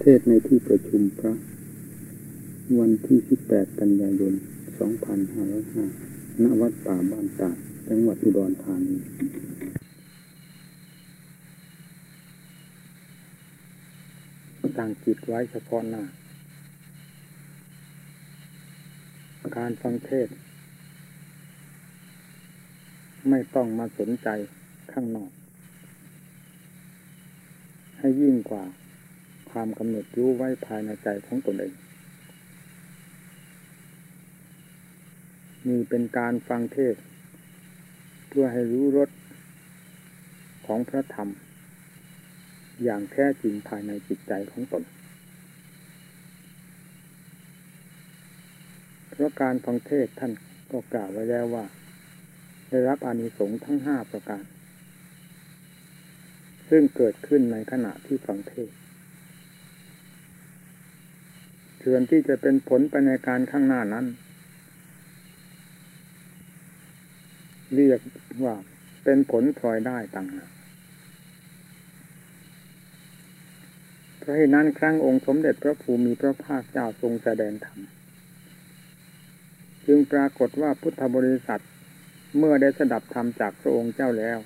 เทศในที่ประชุมพระ วันที่ 18 กันยายน 2505 ณ วัดป่าบ้านตาดจังหวัดอุดรธานีตั้งจิตไว้เฉพาะหน้า การฟังเทศ ไม่ต้องมาสนใจข้างนอก ให้ยิ่งกว่า ความกำหนดรู้ไว้ภายในใจของตนเองมีเป็นการฟังเทศ เพื่อให้รู้รสของพระธรรม อย่างแท้จริงภายในจิตใจของตน เพราะการฟังเทศท่านก็กล่าวไว้แล้วว่า ได้รับอานิสงส์ทั้งห้าประการ ซึ่งเกิดขึ้นในขณะที่ฟังเทศ ส่วนที่จะเป็นผลไปในการข้างหน้านั้น เรียกว่าเป็นผลพลอยได้ต่างหากเพราะเหตุนั้นครั้งองค์สมเด็จพระภูมิพระภาคเจ้าทรงแสดงธรรมจึงปรากฏว่าพุทธบริษัทเมื่อได้สดับธรรมจากพระองค์เจ้าแล้ว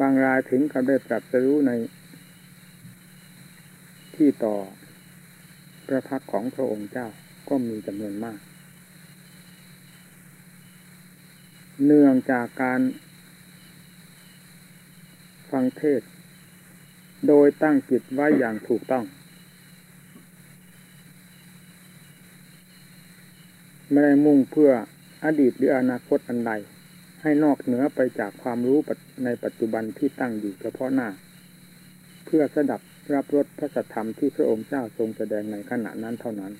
บางรายถึงกับได้ตรัสรู้ใน ที่ต่อพระพักของพระองค์เจ้าก็มีจำนวนมาก เนื่องจากการฟังเทศ โดยตั้งจิตไว้อย่างถูกต้อง ไม่ได้มุ่งเพื่ออดีตหรืออนาคตอันใด ให้นอกเหนือไปจากความรู้ในปัจจุบันที่ตั้งอยู่เฉพาะหน้า เพื่อสดับ รับรสพระสัทธรรมที่พระองค์เจ้าทรงแสดงในขณะนั้นเท่านั้น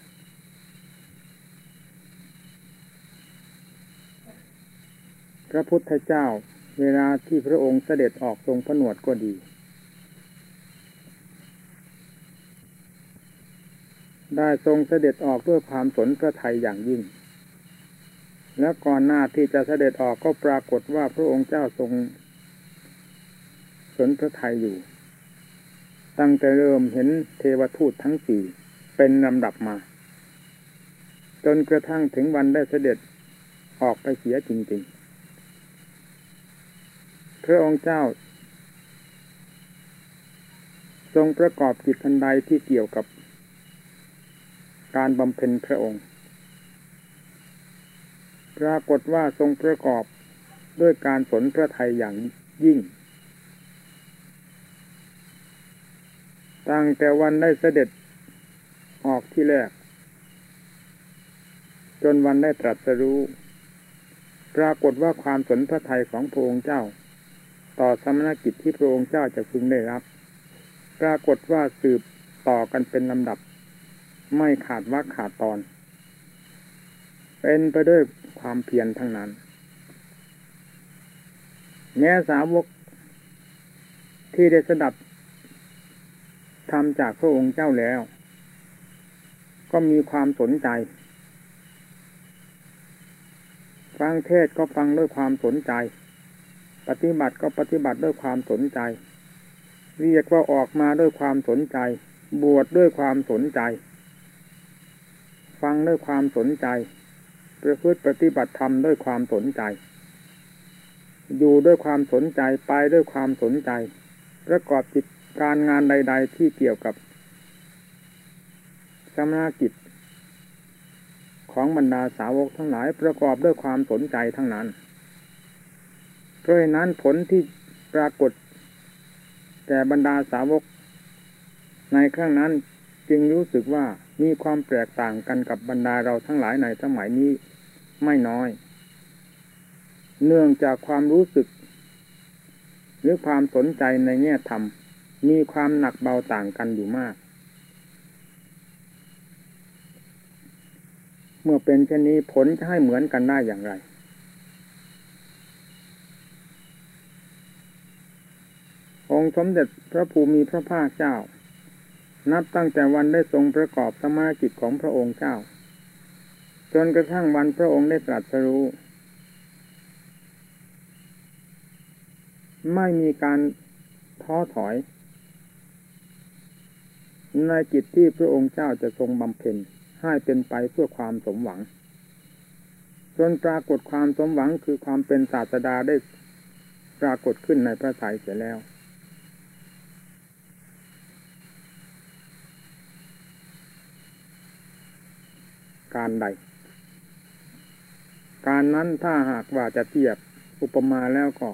พระพุทธเจ้าเวลาที่พระองค์เสด็จออกทรงผนวดก็ดี ได้ทรงเสด็จออกด้วยความสนพระทัยอย่างยิ่ง และก่อนหน้าที่จะเสด็จออกก็ปรากฏว่าพระองค์เจ้าทรงสนพระทัยอยู่ ตั้งแต่เริ่มเห็นเทวทูตทั้งสี่เป็นลำดับมา จนกระทั่งถึงวันได้เสด็จออกไปเสียจริงๆ พระองค์เจ้า ทรงประกอบกิจทันใดที่เกี่ยวกับ การบำเพ็ญพระองค์ ปรากฏว่าทรงประกอบด้วยการสนพระไทยอย่างยิ่ง ตั้งแต่วันได้เสด็จออกที่แรก จนวันได้ตรัสรู้ ปรากฏว่าความสนพระทัยของพระองค์เจ้า ต่อสมณกิจที่พระองค์เจ้าจะพึงได้รับ ปรากฏว่าสืบต่อกันเป็นลำดับ ไม่ขาดว่าขาดตอน เป็นไปด้วยความเพียรทั้งนั้น แม้สาวกที่ได้สดับ ธรรมจากพระองค์เจ้าแล้ว ก็มีความสนใจ ฟังเทศก็ฟังด้วยความสนใจ ปฏิบัติก็ปฏิบัติด้วยความสนใจ เรียกว่าออกมาด้วยความสนใจ บวชดด้วยความสนใจ ฟังด้วยความสนใจประพฤติปฏิบัติธรรมด้วยความสนใจ อยู่ด้วยความสนใจไปด้วยความสนใจ ประกอบจิต การงานใด ๆ ที่เกี่ยวกับสมณกิจ ของบรรดาสาวกทั้งหลายประกอบด้วยความสนใจทั้งนั้น เพราะนั้นผลที่ปรากฏแก่บรรดาสาวก ในครั้งนั้นจึงรู้สึกว่ามีความแตกต่างกันกับบรรดาเราทั้งหลายในสมัยนี้ไม่น้อย เนื่องจากความรู้สึก หรือความสนใจในแง่ธรรม มีความหนักเบาต่างกันอยู่มาก เมื่อเป็นเช่นนี้ผลจะให้เหมือนกันได้อย่างไร องค์สมเด็จพระภูมิพระภาคเจ้า นับตั้งแต่วันได้ทรงประกอบสมากิจของพระองค์เจ้า จนกระทั่งวันพระองค์ได้ตรัสรู้ไม่มีการท้อถอย ในกิจที่พระองค์เจ้าจะทรงบำเพ็ญให้เป็นไปเพื่อความสมหวัง จนปรากฏความสมหวังคือความเป็นศาสดาได้ปรากฏขึ้นในพระทัยเสียแล้ว การใด การนั้นถ้าหากว่าจะเทียบอุปมาแล้วก็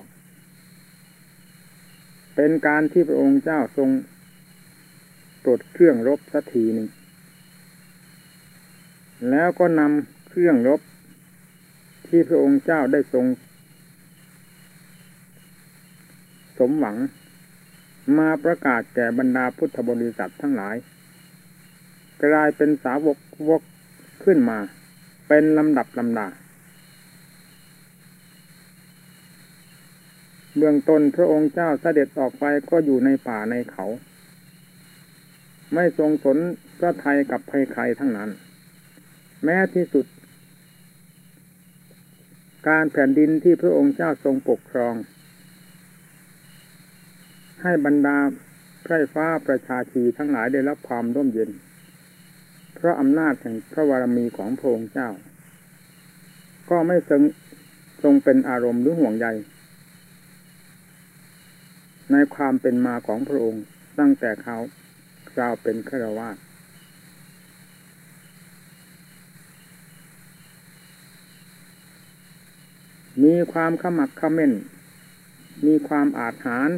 เป็นการที่พระองค์เจ้าทรง ลดเครื่องรบสักทีหนึ่งแล้วก็นำเครื่องรบ ที่พระองค์เจ้าได้ทรง สมหวัง มาประกาศแก่บรรดาพุทธบริษัททั้งหลาย กลายเป็นสาวกวกขึ้นมา เป็นลำดับลำดาเบื้องต้นพระองค์เจ้าเสด็จออกไปก็อยู่ในป่าในเขา ไม่ทรงสนพระไทยกับใครๆทั้งนั้น แม้ที่สุด การแผ่นดินที่พระองค์เจ้าทรงปกครอง ให้บรรดาไพร่ฟ้าประชาชีทั้งหลายได้รับความร่มเย็น เพราะอำนาจแห่งพระวรมีของพระองค์เจ้า ก็ไม่ทรงทรงเป็นอารมณ์หรือห่วงใยในความเป็นมาของพระองค์ตั้งแต่เขา คราเป็นฆราวาสมีความขมักขม้น มีความอาจหาร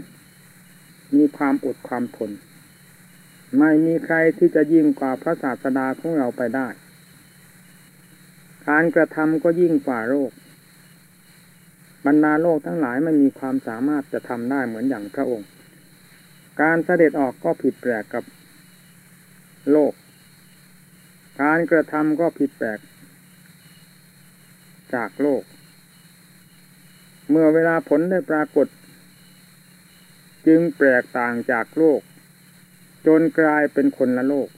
มีความอดความทน ไม่มีใครที่จะยิ่งกว่าพระศาสดาของเราไปได้ การกระทำก็ยิ่งกว่าโรค บรรดาโลกทั้งหลายไม่มีความสามารถจะทำได้เหมือนอย่างพระองค์ การเสด็จออกก็ผิดแปลกกับ โลก การกระทำก็ผิดแปลก จากโลก เมื่อเวลาผลได้ปรากฏ จึงแปลกต่างจากโลก จนกลายเป็นคนละโลก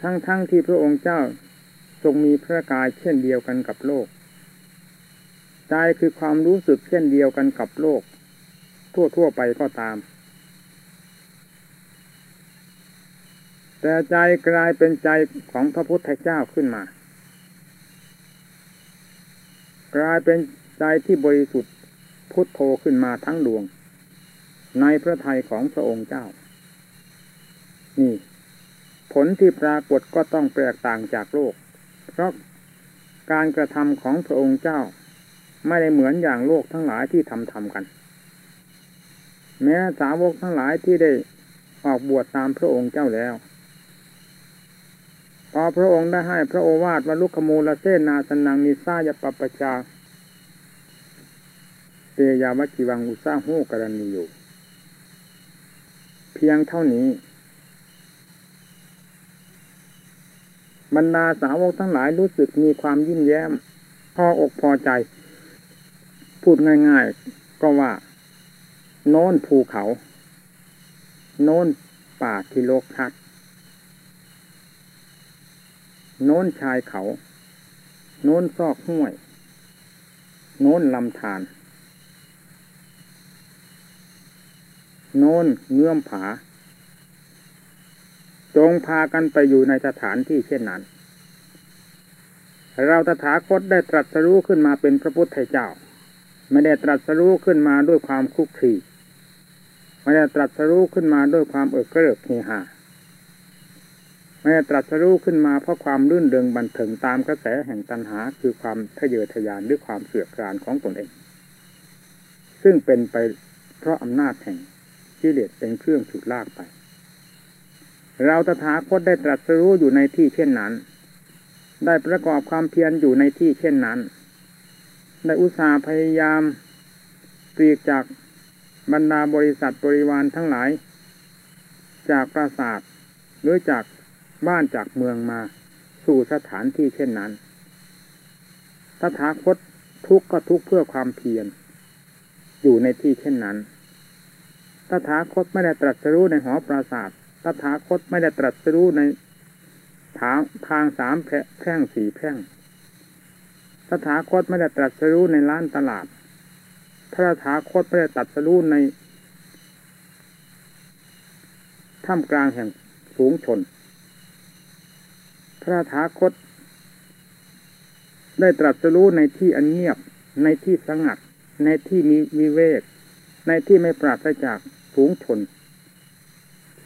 ทั้งๆทที่พระองค์เจ้าทรงมีพระกายเช่นเดียวกันกับโลกใจคือความรู้สึกเช่นเดียวกันกับโลก ทั่ว ๆ ไปก็ตาม แต่ใจกลายเป็นใจของพระพุทธเจ้าขึ้นมา กลายเป็นใจที่บริสุทธิ์พุทโธขึ้นมาทั้งดวง ในพระทัยของพระองค์เจ้า นี่ ผลที่ปรากฏก็ต้องแตกต่างจากโลก เพราะการกระทำของพระองค์เจ้า ไม่ได้เหมือนอย่างโลกทั้งหลายที่ทำทำกัน แม้สาวกทั้งหลายที่ได้ออกบวชตามพระองค์เจ้าแล้ว พอพระองค์ได้ให้พระโอวาทวลุคมูลเสนาสนังนิสายปปชาเตยาวจิวังอุสาโหกรณีอยู่ เพียงเท่านี้ บรรดาสาวกทั้งหลายรู้สึกมีความยิ้มแย้ม พออกพอใจ พูดง่าย ๆ ก็ว่า โน้นภูเขา โน้นป่าทิโลกทัก โน้นชายเขา โน้นซอกห้วย โน้นลำธารโน้นเงื่อมผา จงพากันไปอยู่ในสถานที่เช่นนั้น เราตถาคตได้ตรัสรู้ขึ้นมาเป็นพระพุทธเจ้า ไม่ได้ตรัสรู้ขึ้นมาด้วยความคุกคีไม่ได้ตรัสรู้ขึ้นมาด้วยความเอิกกระเริกเฮฮา ไม่ได้ตรัสรู้ขึ้นมาเพราะความรื่นเริงบันเทิงตามกระแสแห่งตัณหา คือความทะเยอทะยานหรือความเสื่อคลานของตนเอง ซึ่งเป็นไปเพราะอำนาจแห่งกิเลสเป็นเครื่องฉุดลากไป เราตถาคตได้ตรัสรู้อยู่ในที่เช่นนั้น ได้ประกอบความเพียรอยู่ในที่เช่นนั้น ได้อุตสาห์พยายามปลีกจากบรรดาบริษัทบริวารทั้งหลาย จากปราสาทหรือจาก บ้านจากเมืองมาสู่สถานที่เช่นนั้นตถาคตทุกข์ก็ทุกข์เพื่อความเพียรอยู่ในที่เช่นนั้นตถาคตไม่ได้ตรัสรู้ในหอปราสาทตถาคตไม่ได้ตรัสรู้ในทางทางสามแพร่งสี่แพร่งตถาคตไม่ได้ตรัสรู้ในร้านตลาด พระถาคตไม่ได้ตรัสรู้ในท่ามกลางแห่งสูงชน พระธาคต ได้ตรัสรู้ในที่อันเงียบ ในที่สงัด ในที่มีวิเวก ในที่ไม่ปราศจากสูงชน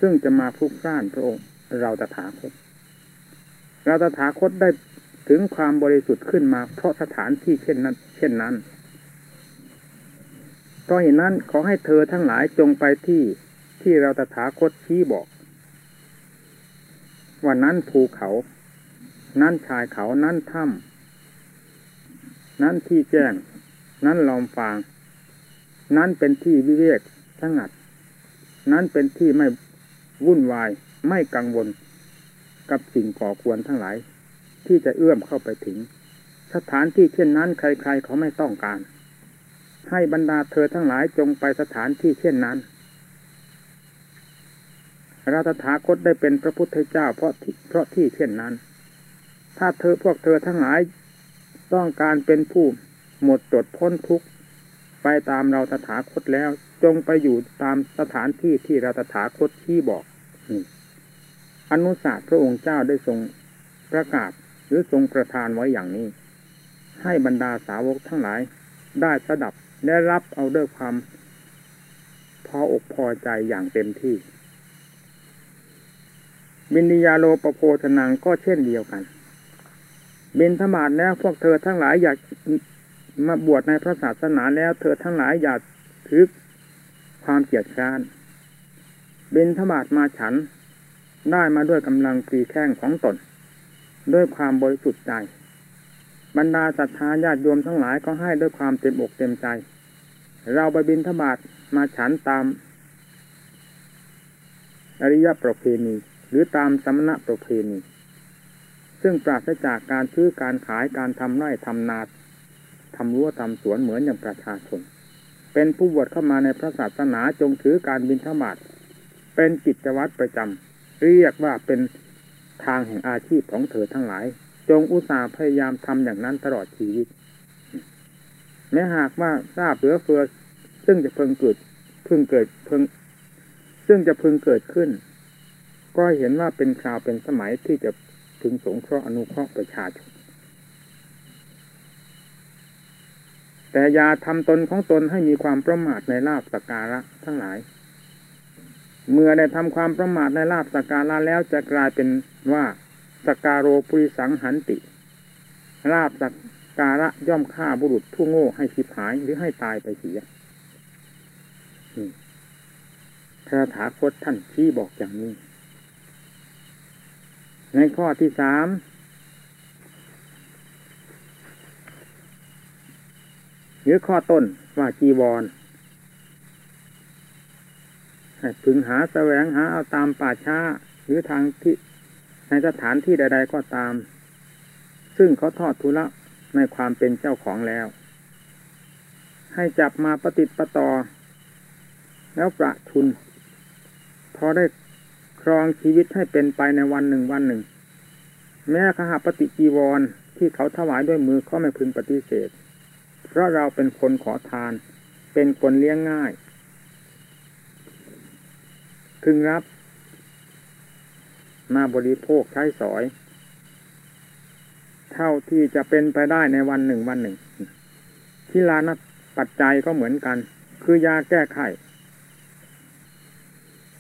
ซึ่งจะมาพุกร้านพระองค์ เราตถาคต เราตถาคตได้ถึงความบริสุทธิ์ขึ้นมา เพราะสถานที่เช่นนั้น เช่นนั้นเพราะเหตุนั้นขอให้เธอทั้งหลายจงไปที่ที่เราตถาคตชี้บอกว่านั้นภูเขา นั่นชายเขานั่นถ้ำนั่นที่แจ้ง นั่นลอมฟาง นั่นเป็นที่วิเวกสงัด นั่นเป็นที่ไม่วุ่นวายไม่กังวลกับสิ่งก่อควรทั้งหลาย ที่จะเอื้อมเข้าไปถึง สถานที่เช่นนั้น ใครๆเขาไม่ต้องการ ให้บรรดาเธอทั้งหลายจงไปสถานที่เช่นนั้นเราตถาคตได้เป็นพระพุทธเจ้าเพราะเพราะที่เช่นนั้น ถ้าเธอพวกเธอทั้งหลาย ต้องการเป็นผู้หมดจดพ้นทุกข์ไปตามเราตถาคตแล้ว จงไปอยู่ตามสถานที่ที่เราตถาคตที่บอกอนุสาสพระองค์เจ้าได้ทรงประกาศหรือทรงประทานไว้อย่างนี้ ให้บรรดาสาวกทั้งหลาย ได้สดับได้รับเอาด้วยความ พออกพอใจอย่างเต็มที่บินิยาโลปโพธนังก็เช่นเดียวกัน บินธมาศแล้วพวกเธอทั้งหลายอยากมาบวชในพระศาสนาแล้ว เธอทั้งหลายอยากถือความเกียดค้านบินธมาศมาฉัน ได้มาด้วยกำลังปีแข้งของตน ด้วยความบริสุทธิ์ใจ บรรดาศรัทธาญาติโยมทั้งหลายก็ให้ด้วยความเต็มอกเต็มใจ เราไปบินธบาตมาฉันตาม อริยประเพณี หรือตามสมณะประเพณี ซึ่งปราศจากการซื้อการขายการทำไร่ทำนาทำรั้วทำสวนเหมือนอย่างประชาชน เป็นผู้บวชเข้ามาในพระศาสนาจงถือการบินธบาตเป็นกิจวัตรประจำเรียกว่าเป็นทางแห่งอาชีพของเธอทั้งหลาย จงอุตสาห์พยายามทำอย่างนั้นตลอดชีวิตแม้หากว่าทราบเหลือเฟือซึ่งจะเพิ่งเกิดเพิ่งเกิดเพิ่งซึ่งจะพึงเกิดขึ้น ก็เห็นว่าเป็นคราวเป็นสมัยที่จะ ถึงสงเคราะห์อนุเคราะห์ประชาชน แต่อย่าทำตนของตนให้มีความประมาทในลาบสการะทั้งหลาย เมื่อได้ทำความประมาทในลาบสการะแล้วจะกลายเป็นว่าสการโรปุริสังหันติลาบสการะย่อมฆ่าบุรุษผู้โง่ให้ชิบหายหรือให้ตายไปเสียพระถาคตท่านชี้บอกอย่างนี้ ในข้อที่สามหรือข้อต้นว่าจีวรให้พึงหาแสวงหาเอาตามป่าช้า หรือทางที่ในสถานที่ใด ๆ ก็ตาม ซึ่งเขาทอดทุละในความเป็นเจ้าของแล้ว ให้จับมาปฏิติประต่อ แล้วประทุน พอได้ ครองชีวิตให้เป็นไปในวันหนึ่งวันหนึ่ง แม้ขหาปฏิจีวรที่เขาถวายด้วยมือเขาไม่พึงปฏิเสธ เพราะเราเป็นคนขอทาน เป็นคนเลี้ยงง่าย พึงรับ มาบริโภคใช้สอย เท่าที่จะเป็นไปได้ในวันหนึ่งวันหนึ่ง ที่ลานัปัจจัยก็เหมือนกัน คือยาแก้ไข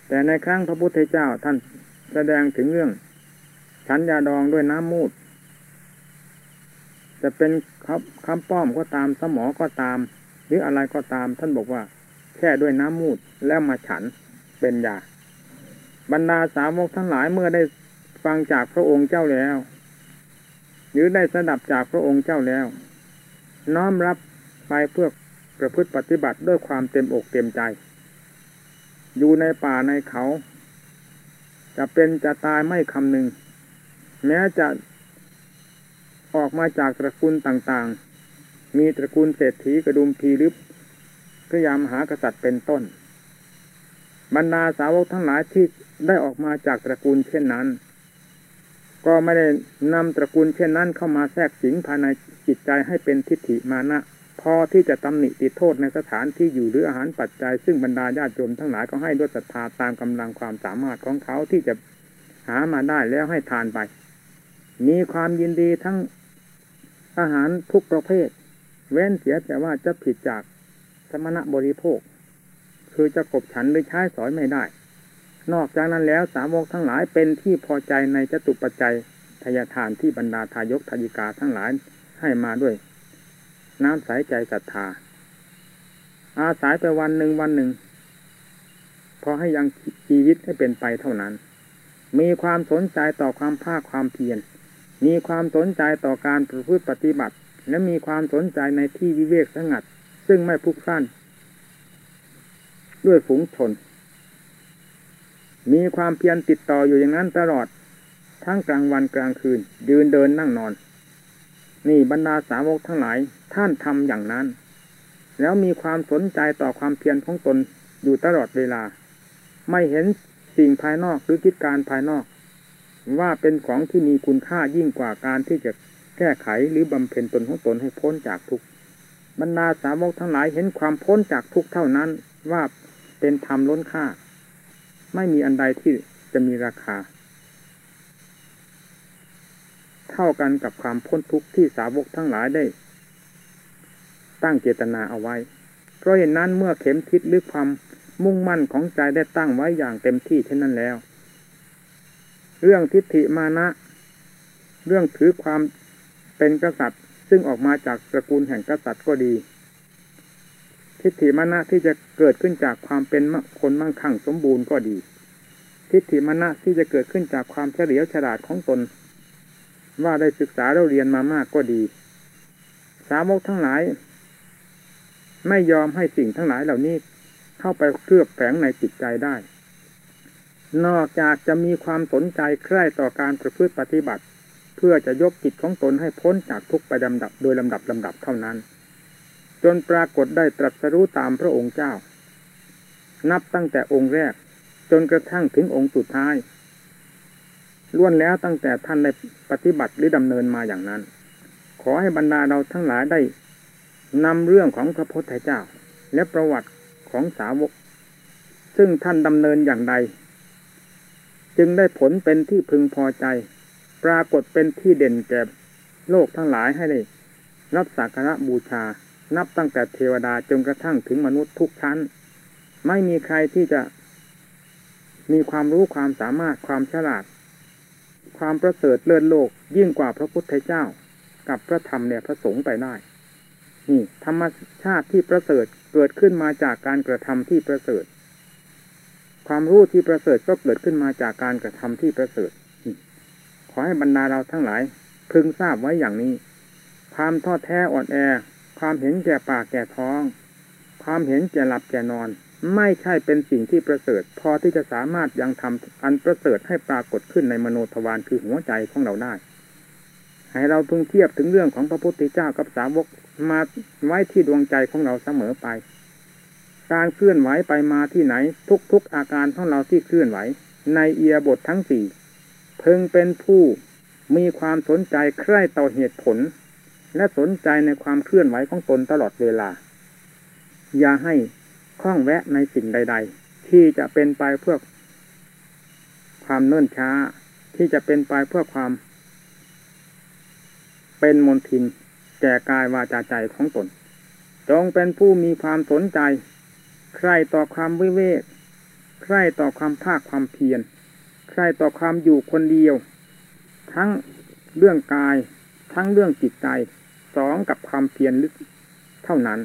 แต่ในครั้งพระพุทธเจ้าท่านแสดงถึงเรื่อง ฉันยาดองด้วยน้ำมูด จะเป็นคำคำป้อมก็ตามสมอก็ตาม หรืออะไรก็ตาม ท่านบอกว่า แค่ด้วยน้ำมูดแล้วมาฉันเป็นยา บรรดาสาวกทั้งหลายเมื่อได้ฟังจากพระองค์เจ้าแล้ว หรือได้สดับจากพระองค์เจ้าแล้ว น้อมรับไปเพื่อประพฤติปฏิบัติด้วยความเต็มอกเต็มใจ อยู่ในป่าในเขา จะเป็นจะตายไม่คำหนึ่งแม้จะออกมาจากตระกูลต่างๆ มีตระกูลเศรษฐีกระดุมพีรึบพยายามหากษัตริย์เป็นต้น บรรดาสาวกทั้งหลายที่ได้ออกมาจากตระกูลเช่นนั้น ก็ไม่ได้นำตระกูลเช่นนั้นเข้ามาแทรกสิงภายในจิตใจให้เป็นทิฏฐิมานะ พอที่จะตำหนิติดโทษในสถานที่อยู่หรืออาหารปัจจัย ซึ่งบรรดาญาติโยมทั้งหลายก็ให้ด้วยศรัทธาตามกำลังความสามารถของเขาที่จะหามาได้แล้วให้ทานไป มีความยินดีทั้งอาหารทุกประเภท เว้นเสียแต่ว่าจะผิดจากสมณะบริโภค คือจะกบฉันหรือใช้สอยไม่ได้ นอกจากนั้นแล้วสาวกทั้งหลายเป็นที่พอใจในจตุปัจจัยทายทานที่บรรดาทายกทายิกาทั้งหลายให้มาด้วย น้ำใสใจศรัทธา อาศัยไปวันหนึ่งวันหนึ่งพอให้ยังชีวิตให้เป็นไปเท่านั้น มีความสนใจต่อความภาคความเพียร มีความสนใจต่อการประพฤติปฏิบัติ และมีความสนใจในที่วิเวกสงัด ซึ่งไม่พุกสั้นด้วยฝูงชน มีความเพียรติดต่ออยู่อย่างนั้นตลอด ทั้งกลางวันกลางคืน ยืนเดินนั่งนอน นี่บรรดาสาวกทั้งหลายท่านทำอย่างนั้น แล้วมีความสนใจต่อความเพียรของตนอยู่ตลอดเวลา ไม่เห็นสิ่งภายนอกหรือกิจการภายนอก ว่าเป็นของที่มีคุณค่ายิ่งกว่าการที่จะแก้ไขหรือบำเพ็ญตนของตนให้พ้นจากทุกข์บรรดาสาวกทั้งหลายเห็นความพ้นจากทุกข์เท่านั้นว่าเป็นธรรมล้นค่า ไม่มีอันใดที่จะมีราคา เท่ากันกับความพ้นทุกข์ที่สาวกทั้งหลายได้ ตั้งเจตนาเอาไว้ เพราะเห็นนั้นเมื่อเข็มทิศหรือความมุ่งมั่นของใจได้ตั้งไว้อย่างเต็มที่เช่นนั้นแล้ว เรื่องทิฏฐิมานะ เรื่องถือความเป็นกษัตริย์ ซึ่งออกมาจากตระกูลแห่งกษัตริย์ก็ดี ทิฏฐิมานะที่จะเกิดขึ้นจากความเป็นคนมั่งคั่งสมบูรณ์ก็ดี ทิฏฐิมานะที่จะเกิดขึ้นจากความเฉลียวฉลาดของตน ว่าได้ศึกษาเราเรียนมามากก็ดี สาวกทั้งหลาย ไม่ยอมให้สิ่งทั้งหลายเหล่านี้เข้าไปเคลือบแฝงในจิตใจได้ นอกจากจะมีความสนใจใคร่ต่อการประพฤติปฏิบัติ เพื่อจะยกจิตของตนให้พ้นจากทุกไปลำดับโดยลำดับลำดับเท่านั้น จนปรากฏได้ตรัสรู้ตามพระองค์เจ้า นับตั้งแต่องค์แรก จนกระทั่งถึงองค์สุดท้าย ล้วนแล้วตั้งแต่ท่านได้ปฏิบัติหรือดำเนินมาอย่างนั้น ขอให้บรรดาเราทั้งหลายได้นำเรื่องของพระพุทธเจ้า และประวัติของสาวก ซึ่งท่านดำเนินอย่างใด จึงได้ผลเป็นที่พึงพอใจ ปรากฏเป็นที่เด่นแก่โลกทั้งหลายให้ได้รับสักการะบูชา นับตั้งแต่เทวดาจนกระทั่งถึงมนุษย์ทุกชั้น ไม่มีใครที่จะมีความรู้ความสามารถความฉลาด ความประเสริฐเลิศโลก ยิ่งกว่าพระพุทธเจ้า กับพระธรรมเนี่ยพระสงฆ์ไปได้ นี่ธรรมชาติที่ประเสริฐเกิดขึ้นมาจากการกระทำที่ประเสริฐ ความรู้ที่ประเสริฐก็เกิดขึ้นมาจากการกระทำที่ประเสริฐ ขอให้บรรดาเราทั้งหลาย พึงทราบไว้อย่างนี้ ความทอดแท้อ่อนแอ ความเห็นแก่ปากแก่ท้อง ความเห็นแก่หลับแก่นอน ไม่ใช่เป็นสิ่งที่ประเสริฐ พอที่จะสามารถยังทำอันประเสริฐให้ปรากฏขึ้นในมโนทวารคือหัวใจของเราได้ ให้เราพึงเทียบถึงเรื่องของพระพุทธเจ้ากับสาวกมาไว้ที่ดวงใจของเราเสมอไป การเคลื่อนไหวไปมาที่ไหน ทุกๆอาการของเราที่เคลื่อนไหว ในเอียบททั้งสี่เพึงเป็นผู้มีความสนใจใคร่ต่อเหตุผล และสนใจในความเคลื่อนไหวของตนตลอดเวลา อย่าให้ คล้องแวะในสิ่งใด ๆ ที่จะเป็นไปเพื่อความเนิ่นช้า ที่จะเป็นไปเพื่อความ เป็นมนทินแก่กายวาจาใจของตน จงเป็นผู้มีความสนใจ ใคร่ต่อความวิเวกใคร่ต่อความภาคความเพียรใคร่ต่อความอยู่คนเดียว ทั้งเรื่องกาย ทั้งเรื่องจิตใจสองกับความเพียรลึกเท่านั้น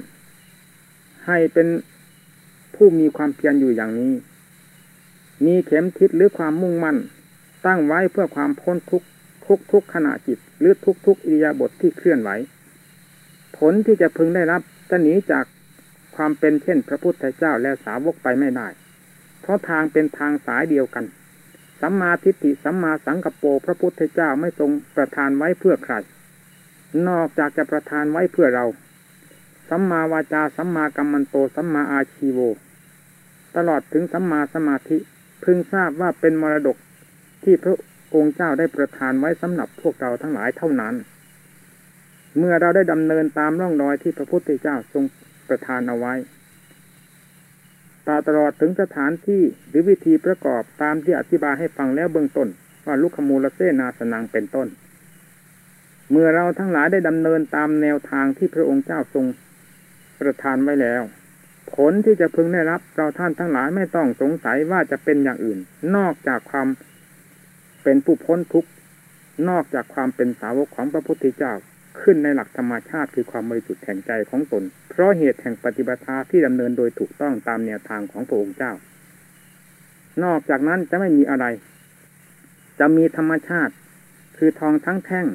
ให้เป็น ผู้มีความเพียรอยู่อย่างนี้ มีเข็มทิศหรือความมุ่งมั่น ตั้งไว้เพื่อความพ้นทุกทุกทุกขณะจิต หรือทุกทุกอิริยาบถทที่เคลื่อนไหว ผลที่จะพึงได้รับจะหนีจากความเป็นเช่น พระพุทธเจ้าและสาวกไปไม่ได้ เพราะทางเป็นทางสายเดียวกัน สัมมาทิฏฐิสัมมาสังกัปรพระพุทธเจ้าไม่ทรงประทานไว้เพื่อใคร นอกจากจะประทานไว้เพื่อเรา สัมมาวาจา สัมมากัมมันโต สัมมาอาชีโว ตลอดถึงสัมมาสมาธิพึงทราบว่าเป็นมรดกที่พระองค์เจ้าได้ประทานไว้สำหรับพวกเราทั้งหลายเท่านั้น เมื่อเราได้ดำเนินตามร่องรอยที่พระพุทธเจ้าทรงประทานเอาไว้ตาตลอดถึงสถานที่หรือวิธีประกอบตามที่อธิบายให้ฟังแล้วเบื้องต้น ว่าลุคมูลเซนาสนังเป็นต้น เมื่อเราทั้งหลายได้ดำเนินตามแนวทางที่พระองค์เจ้าทรงประทานไว้แล้ว ผลที่จะพึงได้รับ เราท่านทั้งหลายไม่ต้องสงสัยว่าจะเป็นอย่างอื่น นอกจากความเป็นผู้พ้นทุกข์นอกจากความเป็นสาวกของพระพุทธเจ้าขึ้นในหลักธรรมชาติคือความบริสุทธิ์แห่งใจของตน เพราะเหตุแห่งปฏิบัติที่ดำเนินโดยถูกต้องตามแนวทางของพระองค์เจ้า นอกจากนั้นจะไม่มีอะไร จะมีธรรมชาติ คือทองทั้งแท่ง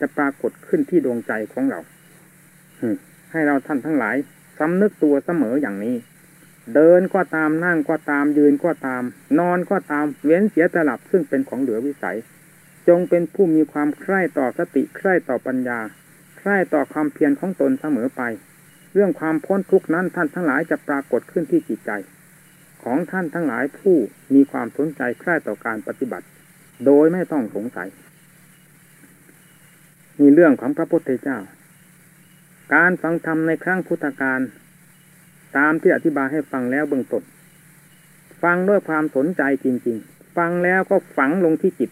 จะปรากฏขึ้นที่ดวงใจของเราให้เราท่านทั้งหลาย สำนึกตัวเสมออย่างนี้ เดินก็ตามนั่งก็ตามยืนก็ตาม นอนก็ตามเว้นเสียตลับซึ่งเป็นของเหลือวิสัย จงเป็นผู้มีความใคร่ต่อสติใคร่ต่อปัญญา ใคร่ต่อความเพียรของตนเสมอไป เรื่องความพ้นทุกนั้นท่านทั้งหลายจะปรากฏขึ้นที่จิตใจ ของท่านทั้งหลายผู้มีความสนใจใคร่ต่อการปฏิบัติ โดยไม่ต้องสงสัยมีเรื่องของพระพุทธเจ้า การฟังธรรมในครั้งพุทธกาลตามที่อธิบายให้ฟังแล้วเบื้องต้นฟังด้วยความสนใจจริง ๆ ฟังแล้วก็ฝังลงที่จิต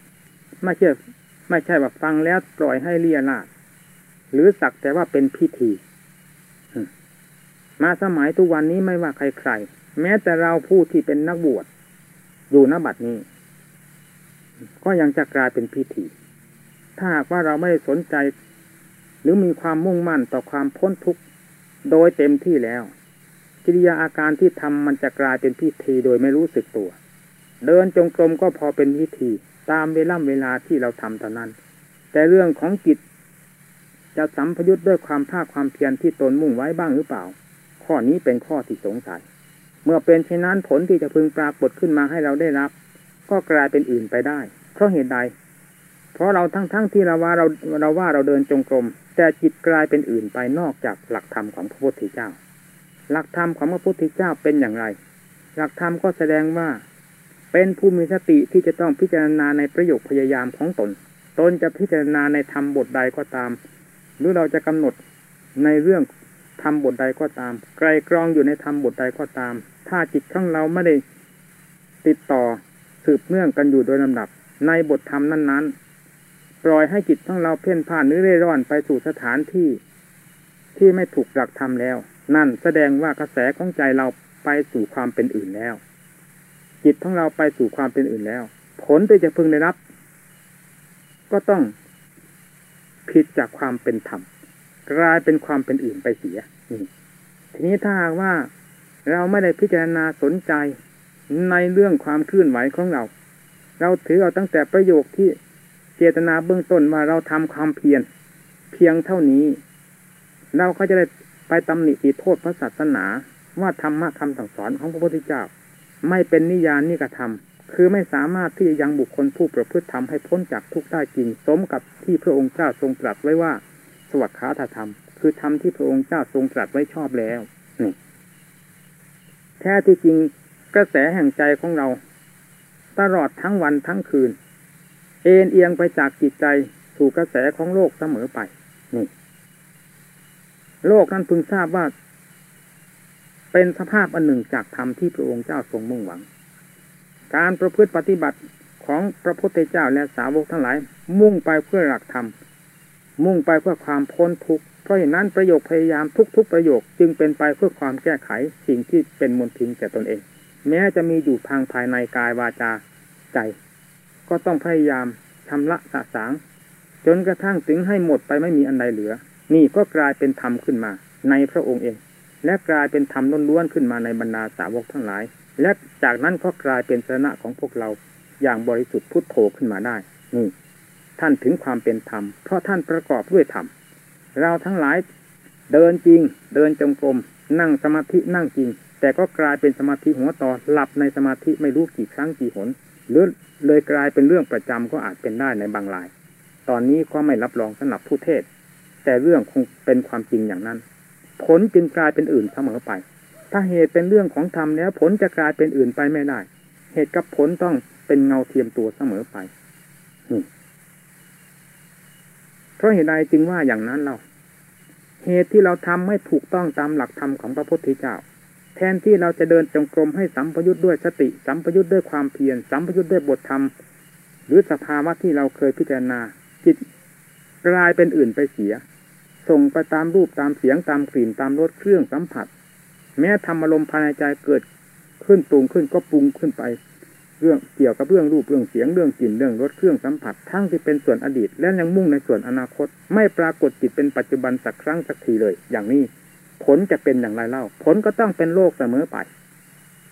ไม่ใช่ไม่ใช่ว่าฟังแล้วปล่อยให้เลียนาดหรือสักแต่ว่าเป็นพิธีมาสมัยทุกวันนี้ไม่ว่าใครๆแม้แต่เราผู้ที่เป็นนักบวชอยู่ณบัดนี้ ก็ยังจะกลายเป็นพิธี ถ้าหากว่าเราไม่สนใจ หรือมีความมุ่งมั่นต่อความพ้นทุกข์โดยเต็มที่แล้ว กิริยาอาการที่ทำมันจะกลายเป็นพิธีโดยไม่รู้สึกตัว เดินจงกรมก็พอเป็นพิธีตามเวลาเวลาที่เราทำเท่านั้น แต่เรื่องของจิตจะสัมพยุตด้วยความภาคความเพียรที่ตนมุ่งไว้บ้างหรือเปล่า ข้อนี้เป็นข้อที่สงสัย เมื่อเป็นเช่นนั้นผลที่จะพึงปรากฏขึ้นมาให้เราได้รับ ก็กลายเป็นอื่นไปได้ เพราะเหตุใด เพราะเราทั้งๆทที่เราว่าเราเราว่าเราเดินจงกรม แต่จิตกลายเป็นอื่นไปนอกจากหลักธรรมของพระพุทธเจ้า หลักธรรมของพระพุทธเจ้าเป็นอย่างไร หลักธรรมก็แสดงว่า เป็นผู้มีสติที่จะต้องพิจารณาในประโยคพยายามของตน ตนจะพิจารณาในธรรมบทใดก็ตาม หรือเราจะกำหนดในเรื่องธรรมบทใดก็ตาม ไกลกรองอยู่ในธรรมบทใดก็ตาม ถ้าจิตของเราไม่ได้ติดต่อสืบเนื่องกันอยู่โดยลำดับ ในบทธรรมนั้นๆ ปล่อยให้จิตของเราเพ่นผ่านหรือเร่ร่อนไปสู่สถานที่ ที่ไม่ถูกหลักธรรมแล้ว นั่นแสดงว่ากระแสของใจเราไปสู่ความเป็นอื่นแล้ว จิตของเราไปสู่ความเป็นอื่นแล้ว ผลที่จะพึงได้รับ ก็ต้องผิดจากความเป็นธรรมกลายเป็นความเป็นอื่นไปเสียทีนี้ถ้าหากว่าเราไม่ได้พิจารณาสนใจในเรื่องความเคลื่อนไหวของเรา เราถือเอาตั้งแต่ประโยคที่ เจตนาเบื้องต้นว่าเราทำความเพียรเพียงเท่านี้ เราก็จะได้ไปตำหนิตีโทษพระศาสนาว่าธรรมะคำสั่งสอนของพระพุทธเจ้า ไม่เป็นนิยานนิกระทำคือไม่สามารถที่จะยังบุคคลผู้ประพฤติธรรมให้พ้นจากทุกข์ได้จริงสมกับที่พระองค์เจ้าทรงตรัสไว้ว่า สวัสดิขาธรรม คือธรรมที่พระองค์เจ้าทรงตรัสไว้ชอบแล้วนี่แท้ที่จริงกระแสแห่งใจของเรา ตลอดทั้งวันทั้งคืน เอ็นเอียงไปจากจิตใจสู่กระแสของโลกเสมอไป นี่ โลกนั้นพึงทราบว่า เป็นสภาพอันหนึ่งจากธรรมที่พระองค์เจ้าทรงมุ่งหวัง การประพฤติปฏิบัติของพระพุทธเจ้าและสาวกทั้งหลาย มุ่งไปเพื่อหลักธรรม มุ่งไปเพื่อความพ้นทุกข์เพราะฉะนั้นประโยคพยายามทุกๆประโยคจึงเป็นไปเพื่อความแก้ไขสิ่งที่เป็นมลทินแก่ตนเอง แม้จะมีอยู่ทางภายในกายวาจาใจ ก็ต้องพยายามชำระสะสาง จนกระทั่งถึงให้หมดไปไม่มีอันใดเหลือ นี่ก็กลายเป็นธรรมขึ้นมา ในพระองค์เอง และกลายเป็นธรรมล้วนๆขึ้นมาในบรรดาสาวกทั้งหลาย และจากนั้นก็กลายเป็นสนะของพวกเราอย่างบริสุทธิ์พุทโธขึ้นมาได้นี่ท่านถึงความเป็นธรรม เพราะท่านประกอบด้วยธรรม เราทั้งหลายเดินจริง เดินจงกรม นั่งสมาธินั่งจริง แต่ก็กลายเป็นสมาธิหัวต่อหลับในสมาธิไม่รู้กี่ครั้งกี่หน หรือเลยกลายเป็นเรื่องประจำก็อาจเป็นได้ในบางราย ตอนนี้ก็ไม่รับรองสำหรับผู้เทศ แต่เรื่องคงเป็นความจริงอย่างนั้น ผลจึงกลายเป็นอื่นเสมอไป ถ้าเหตุเป็นเรื่องของธรรมแล้วผลจะกลายเป็นอื่นไปไม่ได้ เหตุกับผลต้องเป็นเงาเทียมตัวเสมอไปเพราะเหตุใดจึงว่าอย่างนั้นเรา เหตุที่เราทำไม่ถูกต้องตามหลักธรรมของพระพุทธเจ้า แทนที่เราจะเดินจงกรมให้สัมพยุทธ์ด้วยสติ สัมพยุทธ์ด้วยความเพียรสัมพยุทธ์ด้วยบทธรรม หรือสภาวะที่เราเคยพิจารณา จิตกลายเป็นอื่นไปเสีย ส่งไปตามรูปตามเสียงตามกลิ่นตามรสเครื่องสัมผัส แม้ธรรมอารมณ์ภายในใจเกิดขึ้นปรุงขึ้นก็ปรุงขึ้นไปเรื่องเกี่ยวกับเรื่องรูปเรื่องเสียงเรื่องกลิ่นเรื่องรสเครื่องสัมผัสทั้งที่เป็นส่วนอดีต และยังมุ่งในส่วนอนาคต ไม่ปรากฏจิตเป็นปัจจุบันสักครั้งสักทีเลย อย่างนี้ ผลจะเป็นอย่างไรเล่า ผลก็ต้องเป็นโลกเสมอไป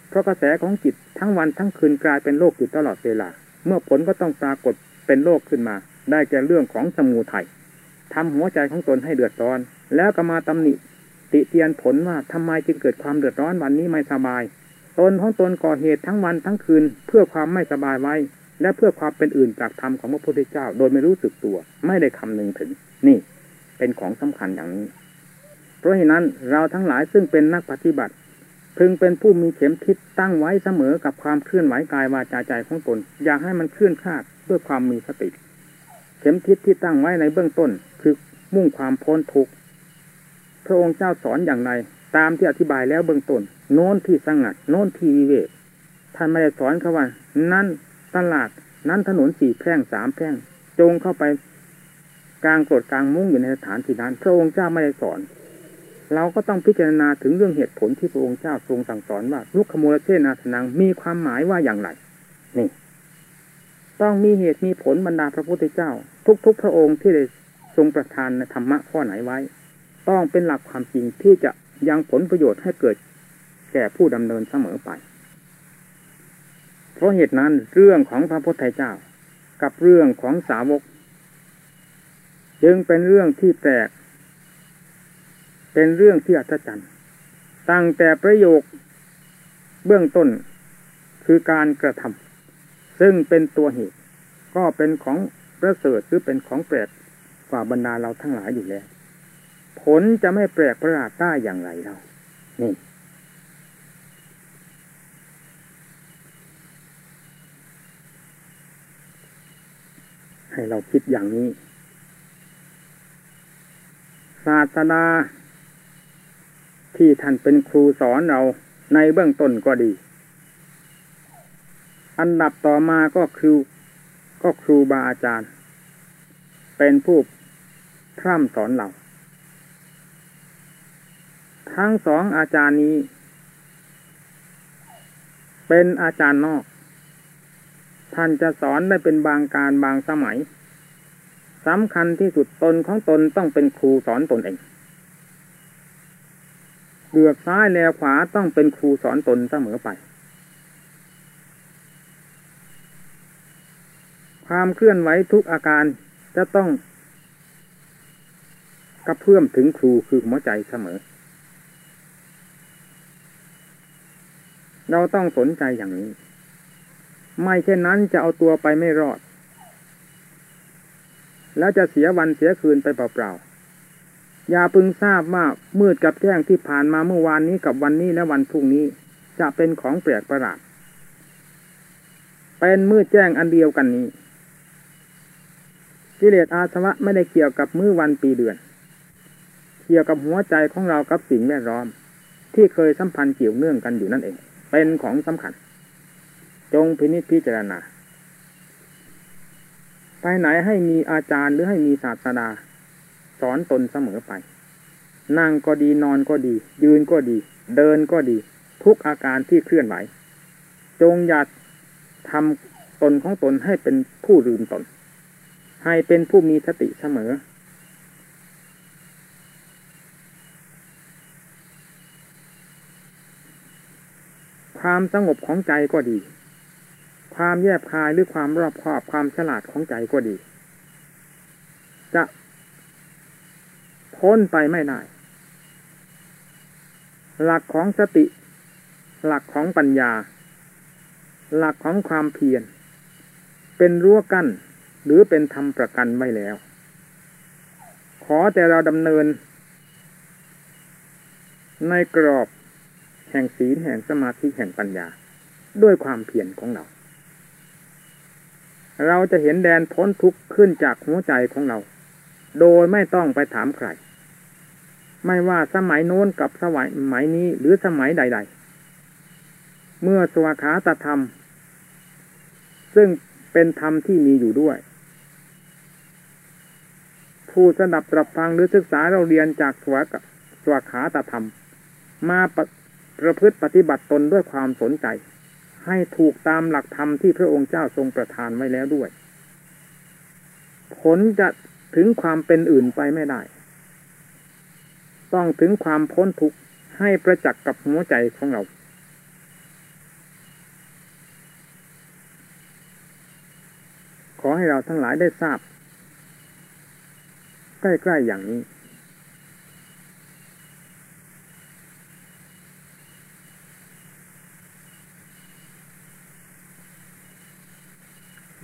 เพราะกระแสของจิตทั้งวันทั้งคืนกลายเป็นโลกอยู่ตลอดเวลา เมื่อผลก็ต้องปรากฏเป็นโลกขึ้นมา ได้แก่เรื่องของสมูทัยทำหัวใจของตนให้เดือดร้อน แล้วก็มาตำหนิติเตียนผลว่าทำไมจึงเกิดความเดือดร้อนวันนี้ไม่สบาย ตนของตนก่อเหตุทั้งวันทั้งคืน เพื่อความไม่สบายไว้ และเพื่อความเป็นอื่นจากธรรมของพระพุทธเจ้า โดยไม่รู้สึกตัว ไม่ได้คำนึงถึง นี่ เป็นของสำคัญอย่างนี้ เพราะฉะนั้นเราทั้งหลายซึ่งเป็นนักปฏิบัติ พึงเป็นผู้มีเข็มทิศตั้งไว้เสมอกับความเคลื่อนไหวกายวาจาใจของตน อยากให้มันเคลื่อนคลาดด้วยความมีสติ เข็มทิศที่ตั้งไว้ในเบื้องต้น คือมุ่งความพ้นทุกข์พระองค์เจ้าสอนอย่างไรตามที่อธิบายแล้วเบื้องต้น โน้นที่สงัด โน้นที่วิเวกท่านไม่ได้สอนเขาว่า นั่นตลาด นั้นถนนสี่แพร่งสามแพร่ง จงเข้าไปกลางกรดกลางมุ้งอยู่ในสถานที่นั้น พระองค์เจ้าไม่ได้สอน เราก็ต้องพิจารณาถึงเรื่องเหตุผลที่พระองค์เจ้าทรงสั่งสอนว่าลุกขโมลเชนาสนังมีความหมายว่าอย่างไร นี่ ต้องมีเหตุมีผลบรรดาพระพุทธเจ้า ทุก ๆ พระองค์ที่ได้ทรงประทานธรรมะข้อไหนไว้ ต้องเป็นหลักความจริงที่จะยังผลประโยชน์ให้เกิดแก่ผู้ดำเนินเสมอไป เพราะเหตุนั้นเรื่องของพระพุทธเจ้า กับเรื่องของสาวก จึงเป็นเรื่องที่แปลก เป็นเรื่องที่อัศจรรย์ตั้งแต่ประโยคเบื้องต้นคือการกระทำซึ่งเป็นตัวเหตุ ก็เป็นของประเสริฐหรือเป็นของแปลกกว่าบรรดาเราทั้งหลายอยู่แล้ว ผลจะไม่แปลกประหลาดได้อย่างไรเรานี่ให้เราคิดอย่างนี้ ศาสดา ที่ท่านเป็นครูสอนเราในเบื้องต้นก็ดี อันดับต่อมาก็คือก็ครูบาอาจารย์ เป็นผู้พร่ำสอนเรา ทั้งสองอาจารย์นี้ เป็นอาจารย์นอก ท่านจะสอนได้เป็นบางการบางสมัยสำคัญที่สุดตนของตนต้องเป็นครูสอนตนเอง เลือกซ้ายแลขวาต้องเป็นครูสอนตนเสมอไป ความเคลื่อนไหวทุกอาการจะต้องกระเพื่อมถึงครูคือหัวใจเสมอ เราต้องสนใจอย่างนี้ ไม่เช่นนั้นจะเอาตัวไปไม่รอด แล้วจะเสียวันเสียคืนไปเปล่าๆ อย่าพึงทราบว่ามืดกับแจ้งที่ผ่านมาเมื่อวานนี้กับวันนี้และวันพรุ่งนี้ จะเป็นของแปลกประหลาด เป็นมืดแจ้งอันเดียวกันนี้ กิเลสอาสวะไม่ได้เกี่ยวกับมือวันปีเดือน เกี่ยวกับหัวใจของเรากับสิ่งแวดล้อม ที่เคยสัมพันธ์เกี่ยวเนื่องกันอยู่นั่นเอง เป็นของสำคัญ จงพินิจพิจารณาไปไหนให้มีอาจารย์หรือให้มีศาสดา สอนตนเสมอไป นั่งก็ดีนอนก็ดี ยืนก็ดี เดินก็ดี ทุกอาการที่เคลื่อนไหว จงอย่าทำตนของตนให้เป็นผู้ลืมตน ให้เป็นผู้มีสติเสมอ ความสงบของใจก็ดี ความแยบคายหรือความรอบคอบความฉลาดของใจก็ดี จะ พ้นไปไม่ได้ หลักของสติ หลักของปัญญา หลักของความเพียร เป็นรั้วกั้นหรือเป็นธรรมประกันไว้แล้ว ขอแต่เราดำเนิน ในกรอบแห่งศีลแห่งสมาธิแห่งปัญญา ด้วยความเพียรของเราเราจะเห็นแดนพ้นทุกข์ขึ้นจากหัวใจของเรา โดยไม่ต้องไปถามใคร ไม่ว่าสมัยโน้นกับสมัยสมัยนี้หรือสมัยใด ๆ เมื่อสวาขาตธรรม ซึ่งเป็นธรรมที่มีอยู่ด้วย ผู้สนับตรับฟังหรือศึกษาเราเรียนจากสวากสวาขาตธรรม มาประพฤติปฏิบัติตนด้วยความสนใจ ให้ถูกตามหลักธรรมที่พระองค์เจ้าทรงประทานไว้แล้วด้วย ผลจะถึงความเป็นอื่นไปไม่ได้ ต้องถึงความพ้นทุกข์ให้ประจักษ์กับหัวใจของเรา ขอให้เราทั้งหลายได้ทราบ ใกล้ๆอย่างนี้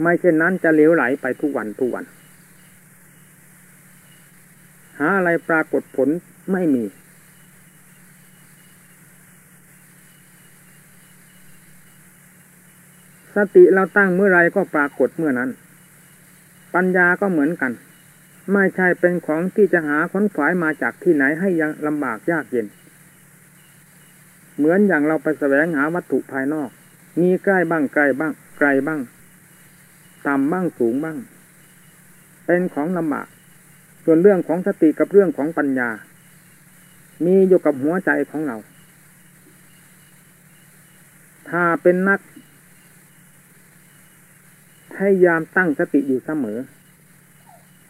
ไม่เช่นนั้นจะเลี้ยวไหลไปทุกวันทุกวัน หาอะไรปรากฏผลไม่มี สติเราตั้งเมื่อไรก็ปรากฏเมื่อนั้น ปัญญาก็เหมือนกัน ไม่ใช่เป็นของที่จะหาค้นขวายมาจากที่ไหนให้ยังลำบากยากเย็น เหมือนอย่างเราไปแสวงหาวัตถุภายนอก มีใกล้บ้างไกลบ้าง ไกลบ้างต่ำบ้างสูงบ้าง เป็นของลำบาก ส่วนเรื่องของสติกับเรื่องของปัญญา มีอยู่กับหัวใจของเรา ถ้าเป็นนักพยายามตั้งสติอยู่เสมอ